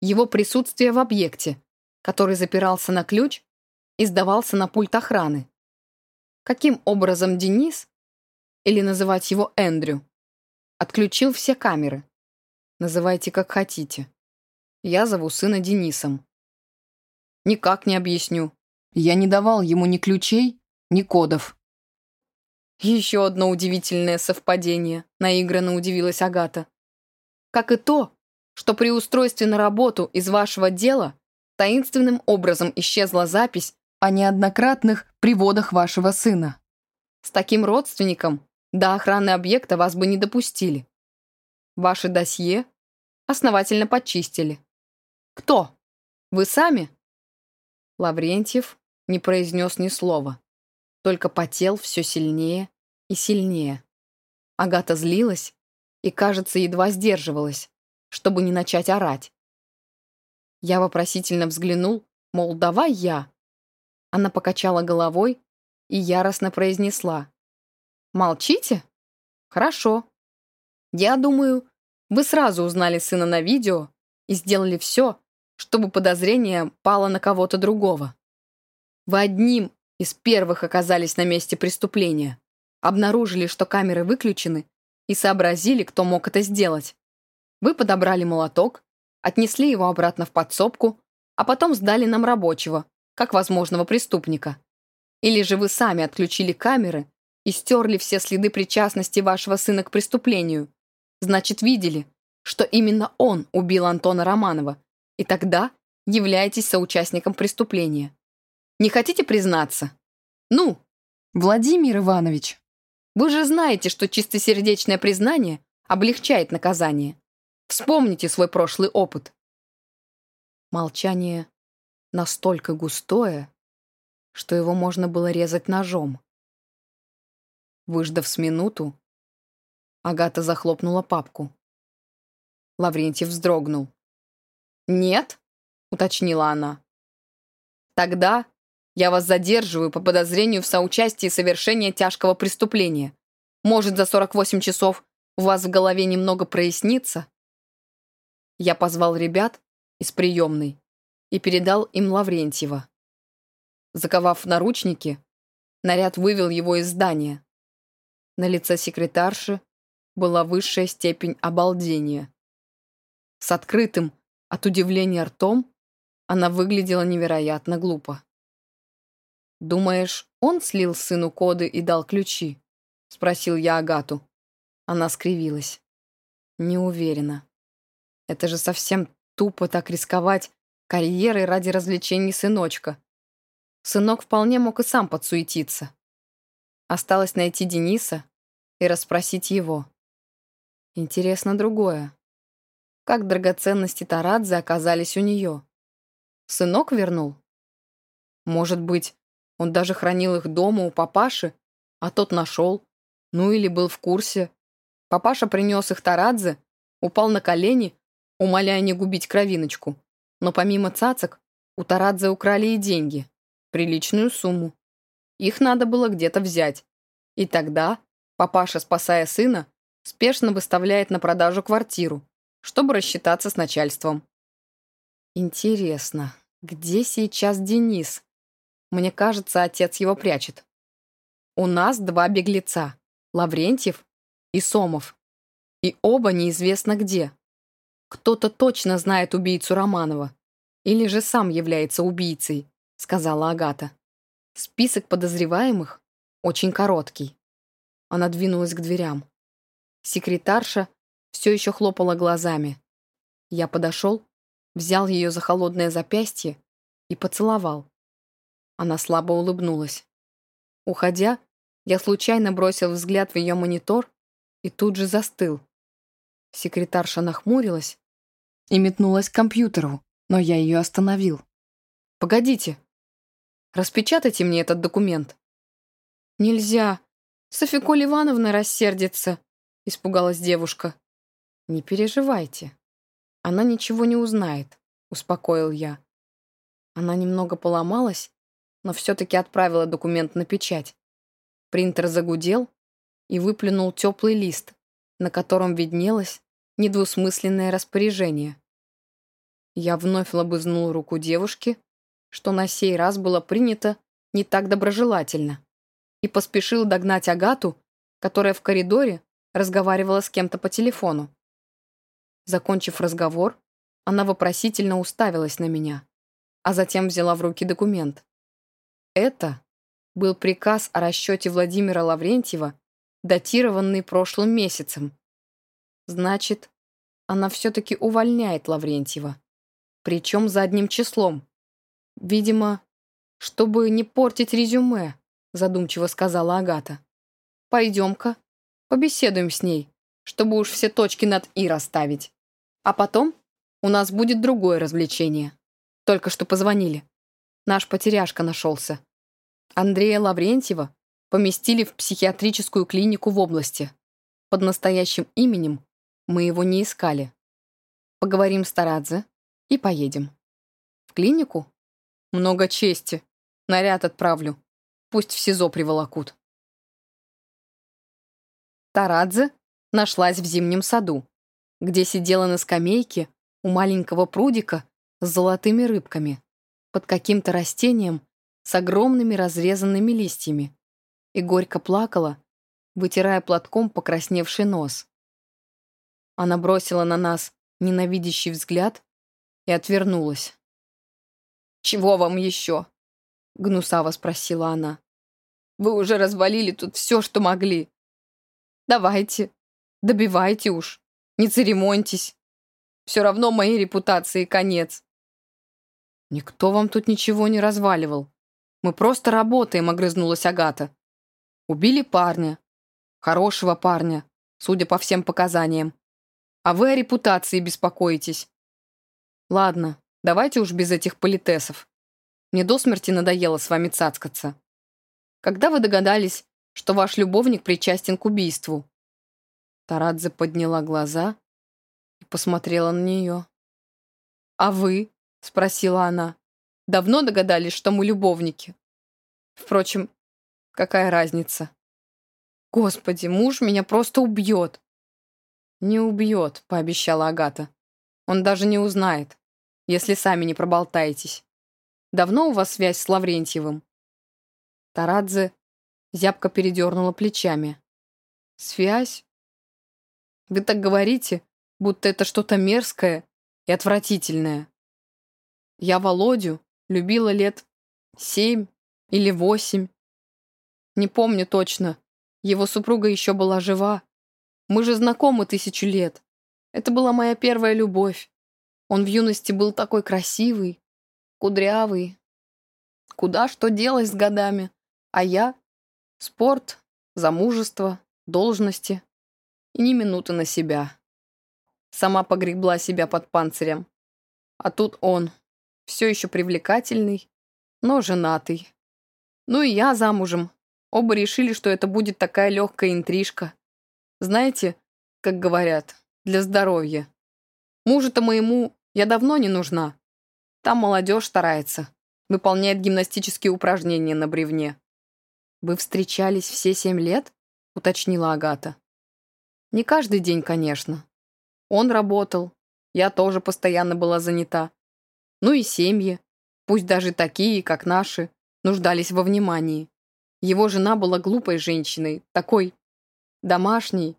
его присутствие в объекте, который запирался на ключ и сдавался на пульт охраны? Каким образом Денис, или называть его Эндрю, отключил все камеры? Называйте как хотите. Я зову сына Денисом. Никак не объясню. Я не давал ему ни ключей, ни кодов. Еще одно удивительное совпадение, наигранно удивилась Агата. Как и то, что при устройстве на работу из вашего дела таинственным образом исчезла запись о неоднократных приводах вашего сына. С таким родственником до охраны объекта вас бы не допустили. Ваше досье основательно почистили. Кто? Вы сами? Лаврентьев не произнес ни слова, только потел все сильнее и сильнее. Агата злилась и, кажется, едва сдерживалась, чтобы не начать орать. Я вопросительно взглянул, мол, давай я. Она покачала головой и яростно произнесла. «Молчите? Хорошо. Я думаю, вы сразу узнали сына на видео и сделали все, чтобы подозрение пало на кого-то другого. Вы одним из первых оказались на месте преступления, обнаружили, что камеры выключены, и сообразили, кто мог это сделать. Вы подобрали молоток, отнесли его обратно в подсобку, а потом сдали нам рабочего, как возможного преступника. Или же вы сами отключили камеры и стерли все следы причастности вашего сына к преступлению. Значит, видели, что именно он убил Антона Романова, и тогда являетесь соучастником преступления. Не хотите признаться? Ну, Владимир Иванович, вы же знаете, что чистосердечное признание облегчает наказание. Вспомните свой прошлый опыт. Молчание настолько густое, что его можно было резать ножом. Выждав с минуту, Агата захлопнула папку. Лаврентьев вздрогнул. «Нет?» — уточнила она. «Тогда я вас задерживаю по подозрению в соучастии совершения тяжкого преступления. Может, за 48 часов у вас в голове немного прояснится?» Я позвал ребят из приемной и передал им Лаврентьева. Заковав наручники, наряд вывел его из здания. На лице секретарши была высшая степень обалдения. С открытым, от удивления ртом она выглядела невероятно глупо. «Думаешь, он слил сыну коды и дал ключи?» — спросил я Агату. Она скривилась. «Не уверена. Это же совсем тупо так рисковать карьерой ради развлечений сыночка. Сынок вполне мог и сам подсуетиться. Осталось найти Дениса и расспросить его. Интересно другое как драгоценности Тарадзе оказались у нее. Сынок вернул? Может быть, он даже хранил их дома у папаши, а тот нашел, ну или был в курсе. Папаша принес их Тарадзе, упал на колени, умоляя не губить кровиночку. Но помимо цацок, у Тарадзе украли и деньги, приличную сумму. Их надо было где-то взять. И тогда папаша, спасая сына, спешно выставляет на продажу квартиру, чтобы рассчитаться с начальством. Интересно, где сейчас Денис? Мне кажется, отец его прячет. У нас два беглеца — Лаврентьев и Сомов. И оба неизвестно где. Кто-то точно знает убийцу Романова. Или же сам является убийцей, сказала Агата. Список подозреваемых очень короткий. Она двинулась к дверям. Секретарша все еще хлопала глазами. Я подошел, взял ее за холодное запястье и поцеловал. Она слабо улыбнулась. Уходя, я случайно бросил взгляд в ее монитор и тут же застыл. Секретарша нахмурилась и метнулась к компьютеру, но я ее остановил. «Погодите. Распечатайте мне этот документ». «Нельзя. Софиколь Ивановна рассердится», — испугалась девушка. «Не переживайте. Она ничего не узнает», — успокоил я. Она немного поломалась, но все-таки отправила документ на печать. Принтер загудел и выплюнул теплый лист, на котором виднелось недвусмысленное распоряжение. Я вновь лобызнул руку девушки, что на сей раз было принято не так доброжелательно, и поспешил догнать Агату, которая в коридоре разговаривала с кем-то по телефону. Закончив разговор, она вопросительно уставилась на меня, а затем взяла в руки документ. Это был приказ о расчете Владимира Лаврентьева, датированный прошлым месяцем. Значит, она все-таки увольняет Лаврентьева. Причем задним числом. Видимо, чтобы не портить резюме, задумчиво сказала Агата. Пойдем-ка, побеседуем с ней, чтобы уж все точки над «и» расставить. А потом у нас будет другое развлечение. Только что позвонили. Наш потеряшка нашелся. Андрея Лаврентьева поместили в психиатрическую клинику в области. Под настоящим именем мы его не искали. Поговорим с Тарадзе и поедем. В клинику? Много чести. Наряд отправлю. Пусть в СИЗО приволокут. Тарадзе нашлась в зимнем саду, где сидела на скамейке у маленького прудика с золотыми рыбками под каким-то растением с огромными разрезанными листьями и горько плакала, вытирая платком покрасневший нос. Она бросила на нас ненавидящий взгляд и отвернулась. «Чего вам еще?» — гнусаво спросила она. «Вы уже развалили тут все, что могли. Давайте, добивайте уж, не церемоньтесь. Все равно моей репутации конец». «Никто вам тут ничего не разваливал», мы просто работаем», — огрызнулась Агата. «Убили парня. Хорошего парня, судя по всем показаниям. А вы о репутации беспокоитесь. Ладно, давайте уж без этих политесов. Мне до смерти надоело с вами цацкаться. Когда вы догадались, что ваш любовник причастен к убийству?» Тарадзе подняла глаза и посмотрела на нее. «А вы?» — спросила она. Давно догадались, что мы любовники. Впрочем, какая разница? Господи, муж меня просто убьет. Не убьет, пообещала Агата. Он даже не узнает, если сами не проболтаетесь. Давно у вас связь с Лаврентьевым? Тарадзе зябко передернула плечами. Связь? Вы так говорите, будто это что-то мерзкое и отвратительное. Я Володю Любила лет семь или восемь. Не помню точно. Его супруга еще была жива. Мы же знакомы тысячу лет. Это была моя первая любовь. Он в юности был такой красивый, кудрявый. Куда что делать с годами? А я? Спорт, замужество, должности. И ни минуты на себя. Сама погребла себя под панцирем. А тут он, все еще привлекательный, но женатый. Ну и я замужем. Оба решили, что это будет такая легкая интрижка. Знаете, как говорят, для здоровья. Мужу-то моему я давно не нужна. Там молодежь старается, выполняет гимнастические упражнения на бревне. «Вы встречались все семь лет?» — уточнила Агата. «Не каждый день, конечно. Он работал, я тоже постоянно была занята. Ну и семьи, пусть даже такие, как наши, нуждались во внимании. Его жена была глупой женщиной, такой домашней,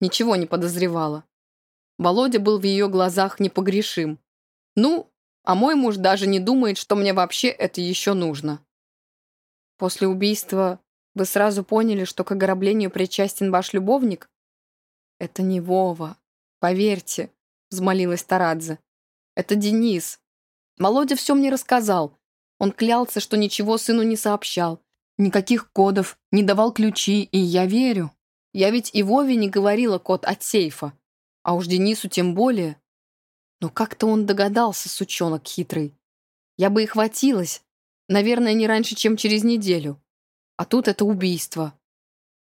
ничего не подозревала. Володя был в ее глазах непогрешим. Ну, а мой муж даже не думает, что мне вообще это еще нужно. После убийства вы сразу поняли, что к ограблению причастен ваш любовник? Это не Вова. Поверьте, взмолилась Тарадзе. Это Денис. Володя все мне рассказал. Он клялся, что ничего сыну не сообщал. Никаких кодов, не давал ключи, и я верю. Я ведь и Вове не говорила код от сейфа. А уж Денису тем более. Но как-то он догадался, сучонок хитрый. Я бы и хватилась. Наверное, не раньше, чем через неделю. А тут это убийство.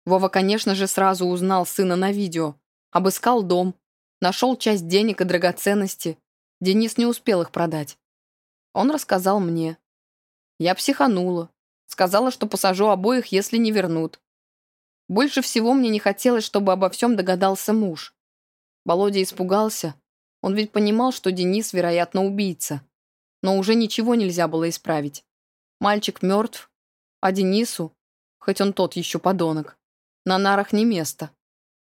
Вова, конечно же, сразу узнал сына на видео. Обыскал дом. Нашел часть денег и драгоценности. Денис не успел их продать. Он рассказал мне. Я психанула. Сказала, что посажу обоих, если не вернут. Больше всего мне не хотелось, чтобы обо всем догадался муж. Володя испугался. Он ведь понимал, что Денис, вероятно, убийца. Но уже ничего нельзя было исправить. Мальчик мертв, а Денису, хоть он тот еще подонок, на нарах не место.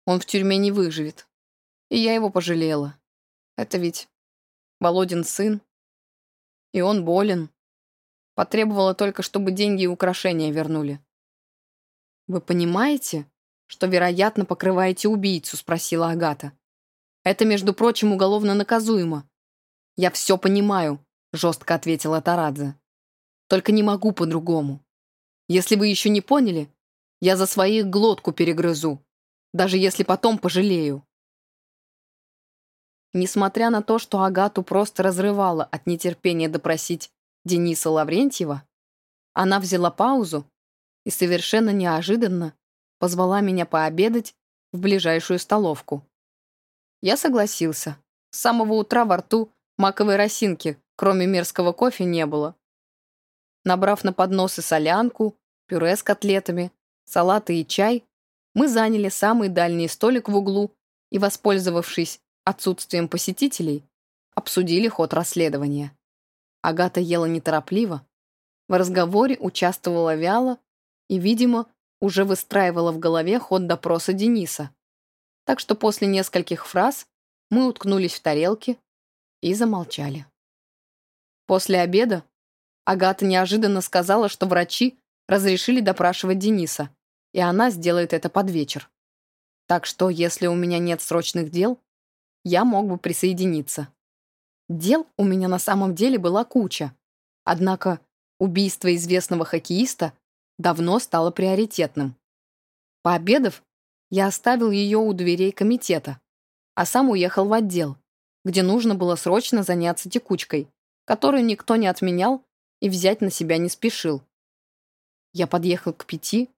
Он в тюрьме не выживет. И я его пожалела. Это ведь Володин сын. И он болен. Потребовала только, чтобы деньги и украшения вернули. «Вы понимаете, что, вероятно, покрываете убийцу?» — спросила Агата. «Это, между прочим, уголовно наказуемо». «Я все понимаю», — жестко ответила Тарадзе. «Только не могу по-другому. Если вы еще не поняли, я за своих глотку перегрызу, даже если потом пожалею». Несмотря на то, что Агату просто разрывала от нетерпения допросить Дениса Лаврентьева, она взяла паузу и совершенно неожиданно позвала меня пообедать в ближайшую столовку. Я согласился. С самого утра во рту маковой росинки, кроме мерзкого кофе, не было. Набрав на подносы солянку, пюре с котлетами, салаты и чай, мы заняли самый дальний столик в углу и, воспользовавшись отсутствием посетителей, обсудили ход расследования. Агата ела неторопливо, в разговоре участвовала вяло и, видимо, уже выстраивала в голове ход допроса Дениса. Так что после нескольких фраз мы уткнулись в тарелки и замолчали. После обеда Агата неожиданно сказала, что врачи разрешили допрашивать Дениса, и она сделает это под вечер. Так что, если у меня нет срочных дел, я мог бы присоединиться. Дел у меня на самом деле была куча. Однако убийство известного хоккеиста давно стало приоритетным. Пообедав, я оставил ее у дверей комитета, а сам уехал в отдел, где нужно было срочно заняться текучкой, которую никто не отменял и взять на себя не спешил. Я подъехал к пяти,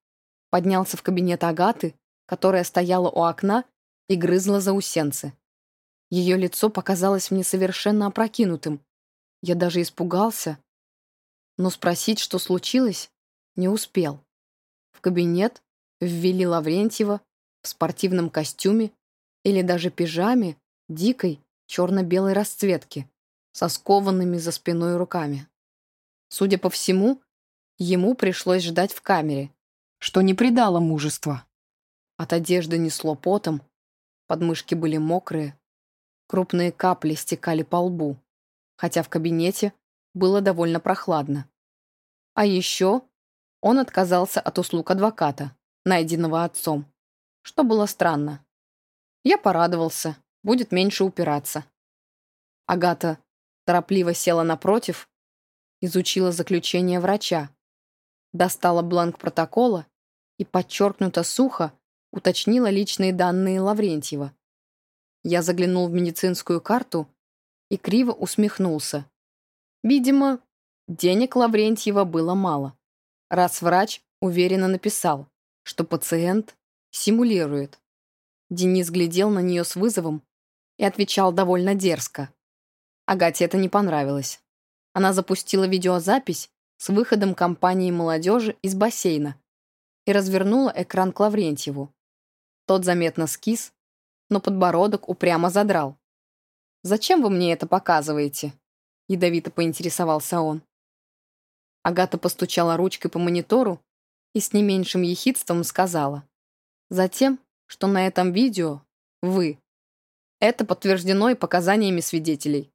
поднялся в кабинет Агаты, которая стояла у окна и грызла заусенцы. Ее лицо показалось мне совершенно опрокинутым. Я даже испугался, но спросить, что случилось, не успел. В кабинет ввели Лаврентьева в спортивном костюме или даже пижаме дикой черно-белой расцветки со скованными за спиной руками. Судя по всему, ему пришлось ждать в камере, что не придало мужества. От одежды несло потом, подмышки были мокрые, крупные капли стекали по лбу, хотя в кабинете было довольно прохладно. А еще он отказался от услуг адвоката, найденного отцом, что было странно. Я порадовался, будет меньше упираться. Агата торопливо села напротив, изучила заключение врача, достала бланк протокола и подчеркнуто сухо уточнила личные данные Лаврентьева. Я заглянул в медицинскую карту и криво усмехнулся. Видимо, денег Лаврентьева было мало раз врач уверенно написал, что пациент симулирует. Денис глядел на нее с вызовом и отвечал довольно дерзко. Агате это не понравилось. Она запустила видеозапись с выходом компании молодежи из бассейна и развернула экран к Лаврентьеву. Тот заметно скис, но подбородок упрямо задрал. «Зачем вы мне это показываете?» Ядовито поинтересовался он. Агата постучала ручкой по монитору и с не меньшим ехидством сказала. Затем, что на этом видео Вы. Это подтверждено и показаниями свидетелей.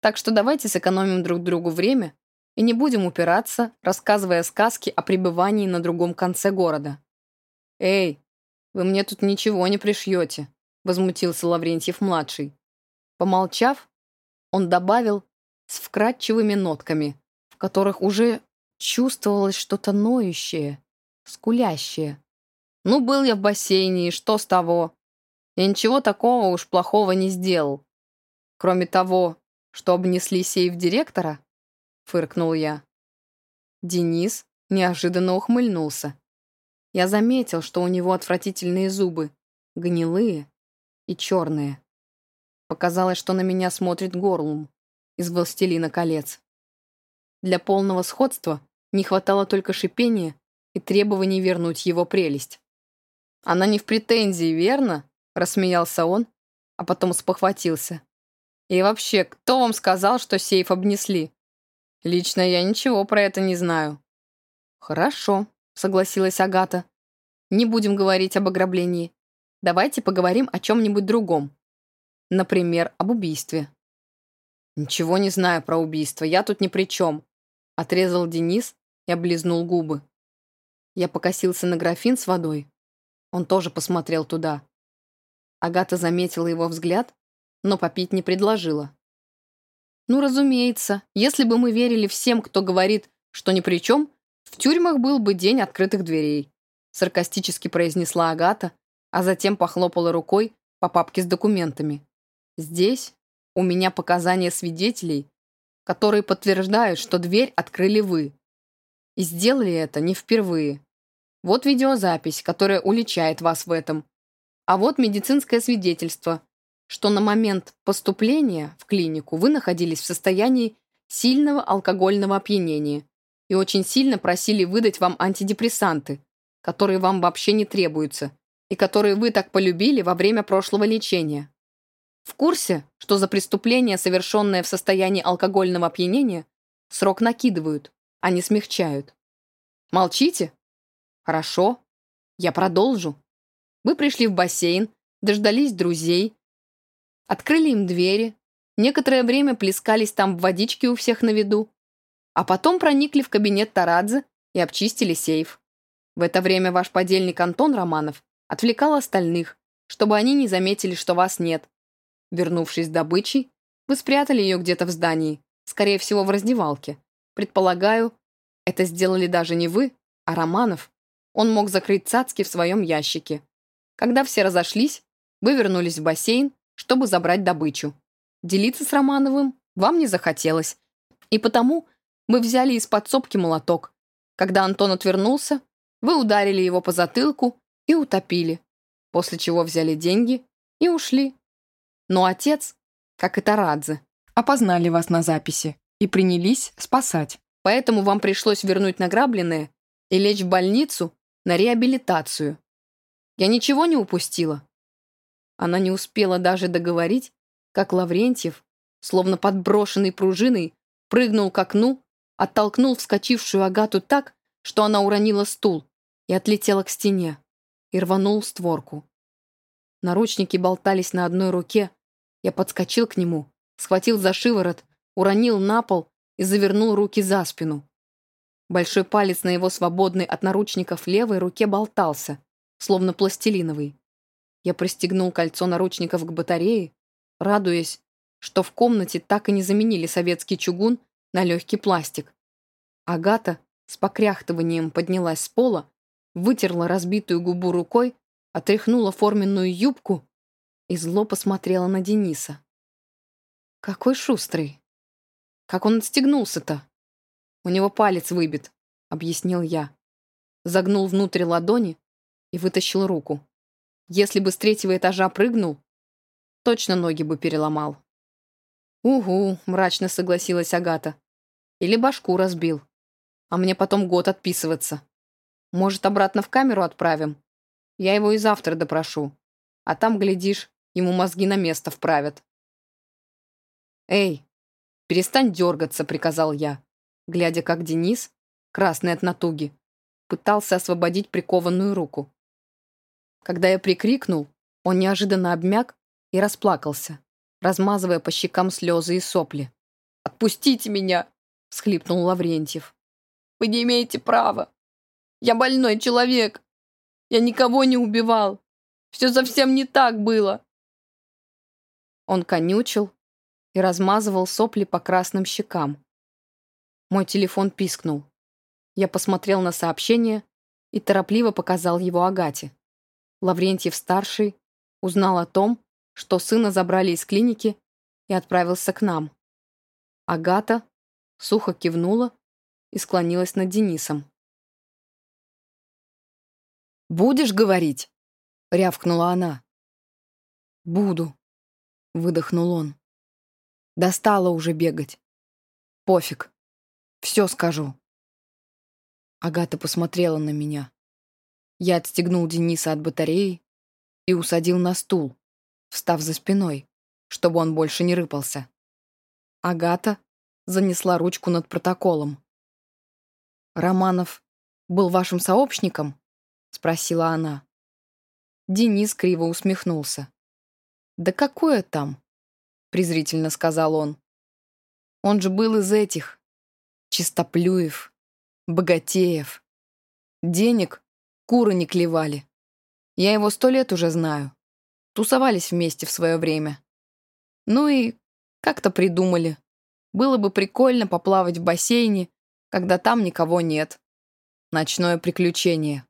Так что давайте сэкономим друг другу время и не будем упираться, рассказывая сказки о пребывании на другом конце города. «Эй, вы мне тут ничего не пришьете», — возмутился Лаврентьев-младший. Помолчав, он добавил с вкрадчивыми нотками, в которых уже чувствовалось что-то ноющее, скулящее. «Ну, был я в бассейне, и что с того? Я ничего такого уж плохого не сделал. Кроме того, что обнесли сейф директора?» — фыркнул я. Денис неожиданно ухмыльнулся. Я заметил, что у него отвратительные зубы, гнилые и черные. Показалось, что на меня смотрит Горлум из «Властелина колец». Для полного сходства не хватало только шипения и требований вернуть его прелесть. «Она не в претензии, верно?» — рассмеялся он, а потом спохватился. «И вообще, кто вам сказал, что сейф обнесли? Лично я ничего про это не знаю». «Хорошо», — согласилась Агата. «Не будем говорить об ограблении. Давайте поговорим о чем-нибудь другом. Например, об убийстве». «Ничего не знаю про убийство, я тут ни при чем», — отрезал Денис и облизнул губы. Я покосился на графин с водой. Он тоже посмотрел туда. Агата заметила его взгляд, но попить не предложила. Ну, разумеется, если бы мы верили всем, кто говорит, что ни при чем, в тюрьмах был бы день открытых дверей, саркастически произнесла Агата, а затем похлопала рукой по папке с документами. Здесь у меня показания свидетелей, которые подтверждают, что дверь открыли вы. И сделали это не впервые. Вот видеозапись, которая уличает вас в этом. А вот медицинское свидетельство, что на момент поступления в клинику вы находились в состоянии сильного алкогольного опьянения и очень сильно просили выдать вам антидепрессанты, которые вам вообще не требуются, и которые вы так полюбили во время прошлого лечения. В курсе, что за преступление, совершенное в состоянии алкогольного опьянения, срок накидывают, а не смягчают. Молчите? Хорошо. Я продолжу. Вы пришли в бассейн, дождались друзей, открыли им двери, некоторое время плескались там в водичке у всех на виду, а потом проникли в кабинет Тарадзе и обчистили сейф. В это время ваш подельник Антон Романов отвлекал остальных, чтобы они не заметили, что вас нет. Вернувшись с добычей, вы спрятали ее где-то в здании, скорее всего, в раздевалке. Предполагаю, это сделали даже не вы, а Романов. Он мог закрыть цацки в своем ящике. Когда все разошлись, вы вернулись в бассейн, чтобы забрать добычу. Делиться с Романовым вам не захотелось. И потому мы взяли из подсобки молоток. Когда Антон отвернулся, вы ударили его по затылку и утопили, после чего взяли деньги и ушли. Но отец, как и Тарадзе, опознали вас на записи и принялись спасать. Поэтому вам пришлось вернуть награбленное и лечь в больницу на реабилитацию. Я ничего не упустила?» Она не успела даже договорить, как Лаврентьев, словно подброшенный пружиной, прыгнул к окну, оттолкнул вскочившую Агату так, что она уронила стул и отлетела к стене, и рванул створку. Наручники болтались на одной руке. Я подскочил к нему, схватил за шиворот, уронил на пол и завернул руки за спину. Большой палец на его свободной от наручников левой руке болтался, словно пластилиновый. Я пристегнул кольцо наручников к батарее, радуясь, что в комнате так и не заменили советский чугун на легкий пластик. Агата с покряхтыванием поднялась с пола, вытерла разбитую губу рукой, отряхнула форменную юбку и зло посмотрела на Дениса. «Какой шустрый!» Как он отстегнулся-то? У него палец выбит, объяснил я. Загнул внутрь ладони и вытащил руку. Если бы с третьего этажа прыгнул, точно ноги бы переломал. «Угу», — мрачно согласилась Агата. «Или башку разбил. А мне потом год отписываться. Может, обратно в камеру отправим? Я его и завтра допрошу. А там, глядишь, ему мозги на место вправят». «Эй, «Перестань дергаться», — приказал я, глядя, как Денис, красный от натуги, пытался освободить прикованную руку. Когда я прикрикнул, Он неожиданно обмяк и расплакался, размазывая по щекам слезы и сопли. «Отпустите меня!» — всхлипнул Лаврентьев. «Вы не имеете права! Я больной человек! Я никого не убивал! Все совсем не так было!» Он конючил и размазывал сопли по красным щекам. Мой телефон пискнул. Я посмотрел на сообщение и торопливо показал его Агате. Лаврентьев-старший узнал о том, что сына забрали из клиники и отправился к нам. Агата сухо кивнула и склонилась над Денисом. «Будешь говорить?» — рявкнула она. «Буду», — выдохнул он. «Достала уже бегать. Пофиг. Все скажу». Агата посмотрела на меня. Я отстегнул Дениса от батареи и усадил на стул, встав за спиной, чтобы он больше не рыпался. Агата занесла ручку над протоколом. «Романов был вашим сообщником?» — спросила она. Денис криво усмехнулся. «Да какое там?» — презрительно сказал он. «Он же был из этих. Чистоплюев, богатеев. Денег куры не клевали. Я его сто лет уже знаю. Тусовались вместе в свое время. Ну и как-то придумали. Было бы прикольно поплавать в бассейне, когда там никого нет. Ночное приключение.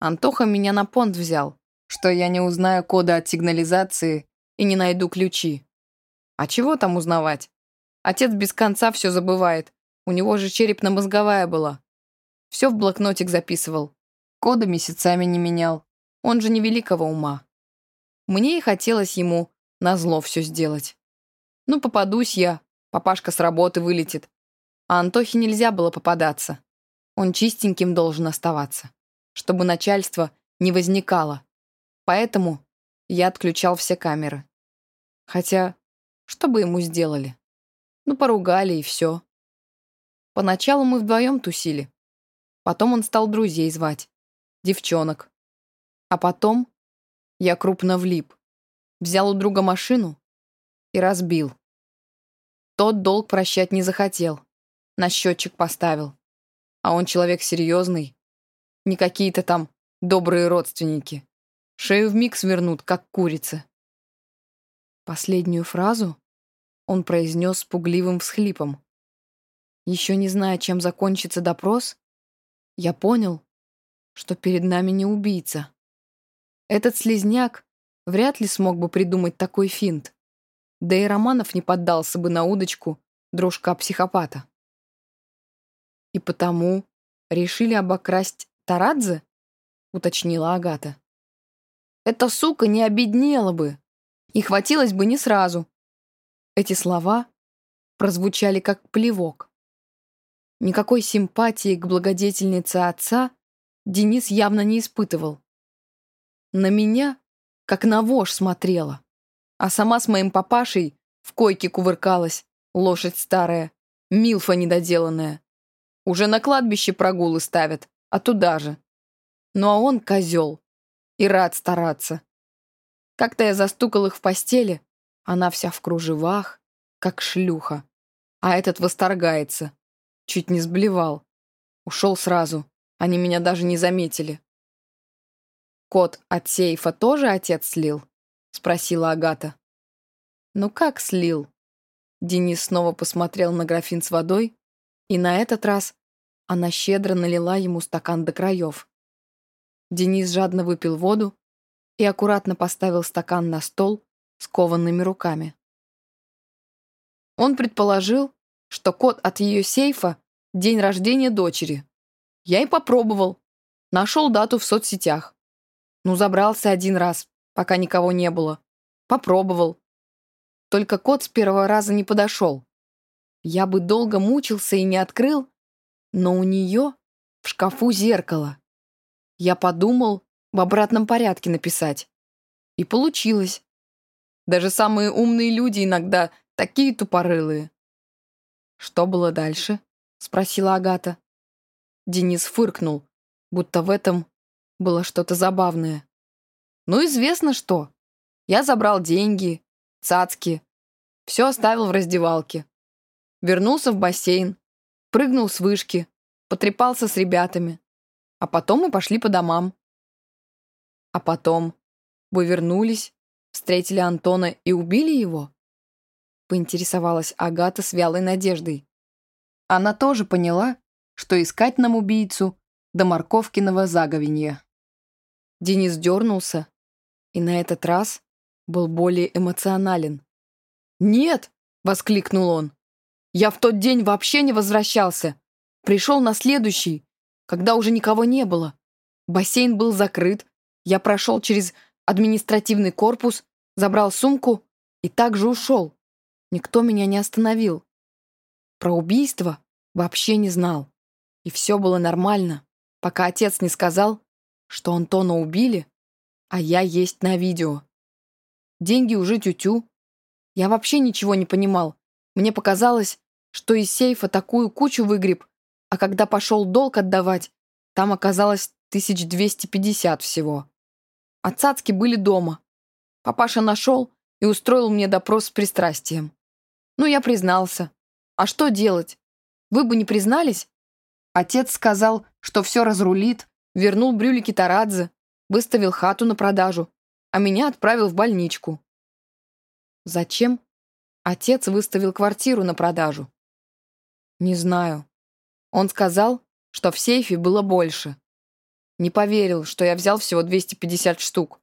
Антоха меня на понт взял, что я не узнаю кода от сигнализации и не найду ключи. А чего там узнавать? Отец без конца все забывает. У него же черепно-мозговая была. Все в блокнотик записывал. Кода месяцами не менял. Он же не великого ума. Мне и хотелось ему назло все сделать. Ну, попадусь я, папашка с работы вылетит. А Антохе нельзя было попадаться. Он чистеньким должен оставаться, чтобы начальство не возникало. Поэтому я отключал все камеры. Хотя, что бы ему сделали? Ну, поругали и все. Поначалу мы вдвоем тусили. Потом он стал друзей звать. Девчонок. А потом я крупно влип. Взял у друга машину и разбил. Тот долг прощать не захотел. На счетчик поставил. А он человек серьезный. Не какие-то там добрые родственники. Шею вмиг свернут, как курица. Последнюю фразу он произнес с пугливым всхлипом. Еще не зная, чем закончится допрос, я понял, что перед нами не убийца. Этот слезняк вряд ли смог бы придумать такой финт. Да и Романов не поддался бы на удочку дружка-психопата. И потому решили обокрасть Тарадзе? Уточнила Агата. Эта сука не обеднела бы. И хватилось бы не сразу. Эти слова прозвучали как плевок. Никакой симпатии к благодетельнице отца Денис явно не испытывал. На меня, как на вож, смотрела. А сама с моим папашей в койке кувыркалась, лошадь старая, милфа недоделанная. Уже на кладбище прогулы ставят, а туда же. Ну а он козел. И рад стараться. Как-то я застукал их в постели, она вся в кружевах, как шлюха. А этот восторгается. Чуть не сблевал. Ушел сразу. Они меня даже не заметили. «Кот от сейфа тоже отец слил?» — спросила Агата. «Ну как слил?» Денис снова посмотрел на графин с водой, и на этот раз она щедро налила ему стакан до краев. Денис жадно выпил воду и аккуратно поставил стакан на стол с кованными руками. Он предположил, что код от ее сейфа — день рождения дочери. Я и попробовал. Нашел дату в соцсетях. Ну, забрался один раз, пока никого не было. Попробовал. Только кот с первого раза не подошел. Я бы долго мучился и не открыл, но у нее в шкафу зеркало. Я подумал в обратном порядке написать. И получилось. Даже самые умные люди иногда такие тупорылые. «Что было дальше?» — спросила Агата. Денис фыркнул, будто в этом было что-то забавное. Ну, известно что. Я забрал деньги, цацки, все оставил в раздевалке. Вернулся в бассейн, прыгнул с вышки, потрепался с ребятами. А потом мы пошли по домам. А потом вы вернулись, встретили Антона и убили его? Поинтересовалась Агата с вялой надеждой. Она тоже поняла, что искать нам убийцу до морковкиного заговенья. Денис дернулся и на этот раз был более эмоционален. «Нет!» — воскликнул он. «Я в тот день вообще не возвращался. Пришел на следующий, когда уже никого не было. Бассейн был закрыт, я прошел через административный корпус, забрал сумку и также ушел. Никто меня не остановил. Про убийство вообще не знал. И все было нормально, пока отец не сказал, что Антона убили, а я есть на видео. Деньги уже тю-тю. Я вообще ничего не понимал. Мне показалось, что из сейфа такую кучу выгреб, а когда пошел долг отдавать, там оказалось 1250 всего. А были дома. Папаша нашел и устроил мне допрос с пристрастием. Ну, я признался. А что делать? Вы бы не признались? Отец сказал, что все разрулит, вернул брюлики Тарадзе, выставил хату на продажу, а меня отправил в больничку. Зачем? Отец выставил квартиру на продажу. Не знаю. Он сказал, что в сейфе было больше. Не поверил, что я взял всего 250 штук.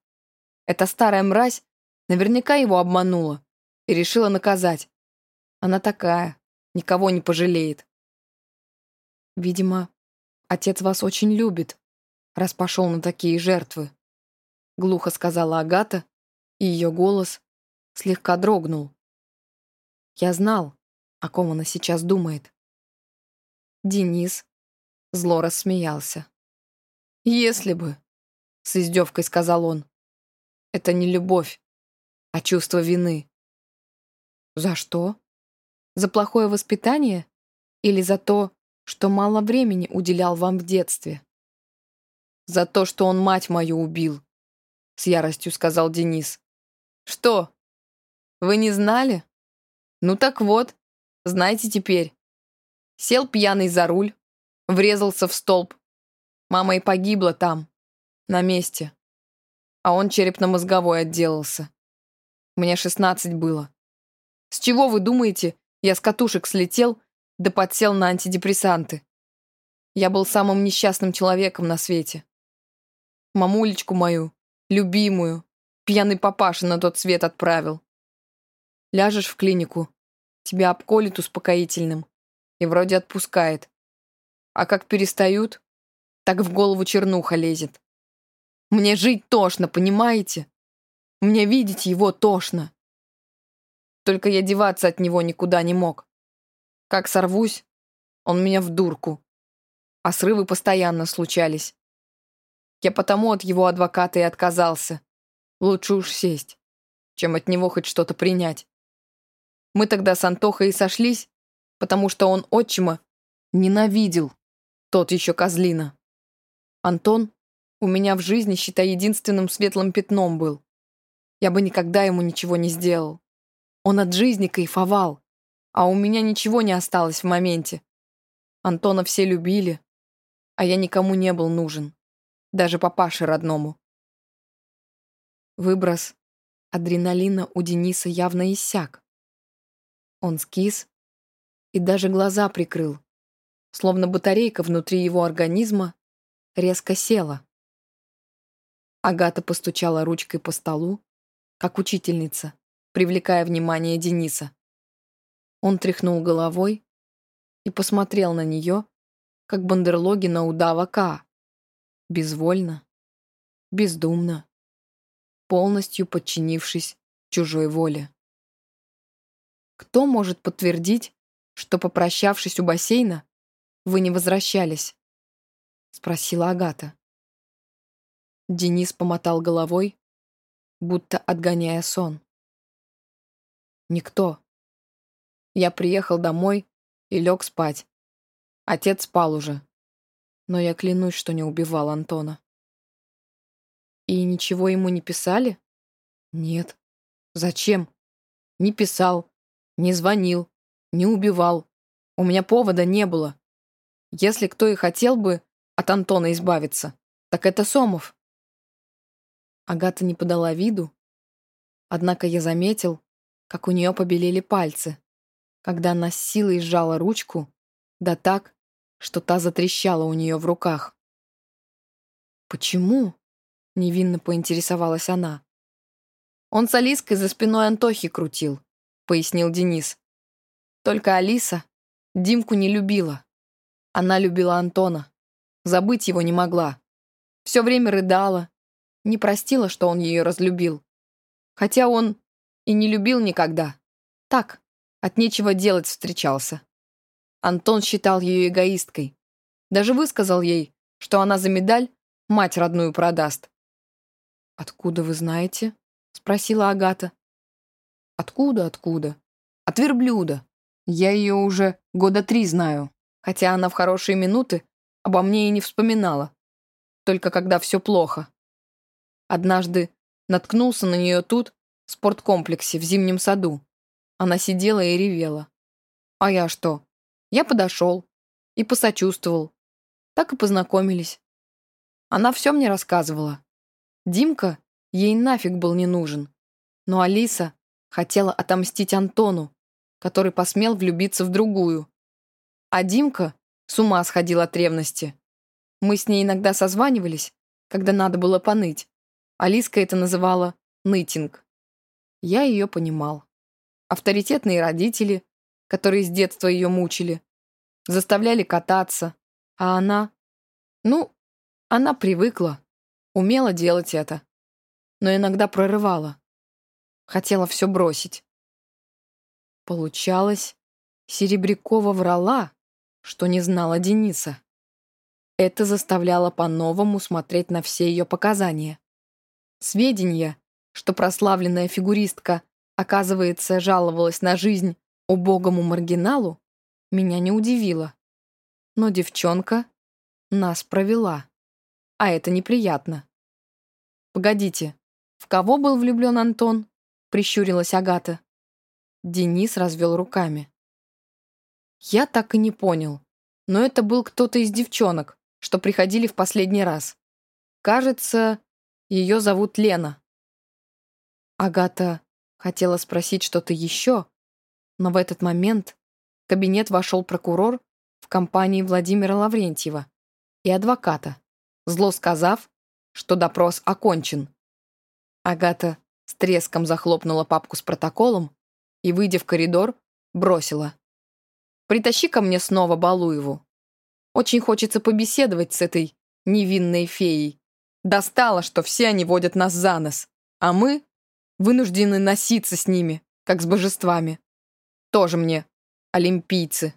Эта старая мразь наверняка его обманула и решила наказать. Она такая, никого не пожалеет. Видимо, отец вас очень любит, раз пошел на такие жертвы. Глухо сказала Агата, и ее голос слегка дрогнул. Я знал, о ком она сейчас думает. Денис зло рассмеялся. «Если бы», — с издевкой сказал он, — «это не любовь, а чувство вины». «За что?» За плохое воспитание? Или за то, что мало времени уделял вам в детстве? За то, что он мать мою убил, с яростью сказал Денис. Что? Вы не знали? Ну так вот, знаете теперь. Сел пьяный за руль, врезался в столб. Мама и погибла там, на месте. А он черепно-мозговой отделался. Мне шестнадцать было. С чего вы думаете, я с катушек слетел, да подсел на антидепрессанты. Я был самым несчастным человеком на свете. Мамулечку мою, любимую, пьяный папаша на тот свет отправил. Ляжешь в клинику, тебя обколит успокоительным и вроде отпускает. А как перестают, так в голову чернуха лезет. Мне жить тошно, понимаете? Мне видеть его тошно. Только я деваться от него никуда не мог. Как сорвусь, он меня в дурку. А срывы постоянно случались. Я потому от его адвоката и отказался. Лучше уж сесть, чем от него хоть что-то принять. Мы тогда с Антохой и сошлись, потому что он отчима ненавидел. Тот еще козлина. Антон у меня в жизни, считай, единственным светлым пятном был. Я бы никогда ему ничего не сделал. Он от жизни кайфовал, а у меня ничего не осталось в моменте. Антона все любили, а я никому не был нужен, даже папаше родному. Выброс адреналина у Дениса явно иссяк. Он скис и даже глаза прикрыл, словно батарейка внутри его организма резко села. Агата постучала ручкой по столу, как учительница, привлекая внимание Дениса. Он тряхнул головой и посмотрел на нее, как бандерлоги на удава Ка. Безвольно, бездумно, полностью подчинившись чужой воле. Кто может подтвердить, что, попрощавшись у бассейна, вы не возвращались? Спросила Агата. Денис помотал головой, будто отгоняя сон. Никто. Я приехал домой и лег спать. Отец спал уже. Но я клянусь, что не убивал Антона. И ничего ему не писали? Нет. Зачем? Не писал, не звонил, не убивал. У меня повода не было. Если кто и хотел бы от Антона избавиться, так это Сомов. Агата не подала виду, однако я заметил, как у нее побелели пальцы, когда она с силой сжала ручку, да так, что та затрещала у нее в руках. «Почему?» — невинно поинтересовалась она. «Он с Алиской за спиной Антохи крутил», — пояснил Денис. «Только Алиса Димку не любила. Она любила Антона. Забыть его не могла. Все время рыдала. Не простила, что он ее разлюбил. Хотя он и не любил никогда. Так, от нечего делать встречался. Антон считал ее эгоисткой. Даже высказал ей, что она за медаль мать родную продаст. «Откуда вы знаете?» — спросила Агата. «Откуда, откуда?» «От верблюда. Я ее уже года три знаю, хотя она в хорошие минуты обо мне и не вспоминала. Только когда все плохо. Однажды наткнулся на нее тут, в спорткомплексе, в зимнем саду. Она сидела и ревела. А я что? Я подошел и посочувствовал. Так и познакомились. Она все мне рассказывала. Димка ей нафиг был не нужен. Но Алиса хотела отомстить Антону, который посмел влюбиться в другую. А Димка с ума сходил от ревности. Мы с ней иногда созванивались, когда надо было поныть. Алиска это называла «нытинг». Я ее понимал. Авторитетные родители, которые с детства ее мучили, заставляли кататься, а она... Ну, она привыкла, умела делать это, но иногда прорывала. Хотела все бросить. Получалось, Серебрякова врала, что не знала Дениса. Это заставляло по-новому смотреть на все ее показания. Сведения, что прославленная фигуристка, оказывается, жаловалась на жизнь убогому маргиналу, меня не удивило. Но девчонка нас провела. А это неприятно. «Погодите, в кого был влюблен Антон?» — прищурилась Агата. Денис развел руками. Я так и не понял, но это был кто-то из девчонок, что приходили в последний раз. Кажется, ее зовут Лена. Агата хотела спросить что-то еще, но в этот момент в кабинет вошел прокурор в компании Владимира Лаврентьева и адвоката, зло сказав, что допрос окончен. Агата с треском захлопнула папку с протоколом и, выйдя в коридор, бросила. «Притащи ко мне снова Балуеву. Очень хочется побеседовать с этой невинной феей. Достало, что все они водят нас за нос, а мы вынуждены носиться с ними, как с божествами. Тоже мне олимпийцы».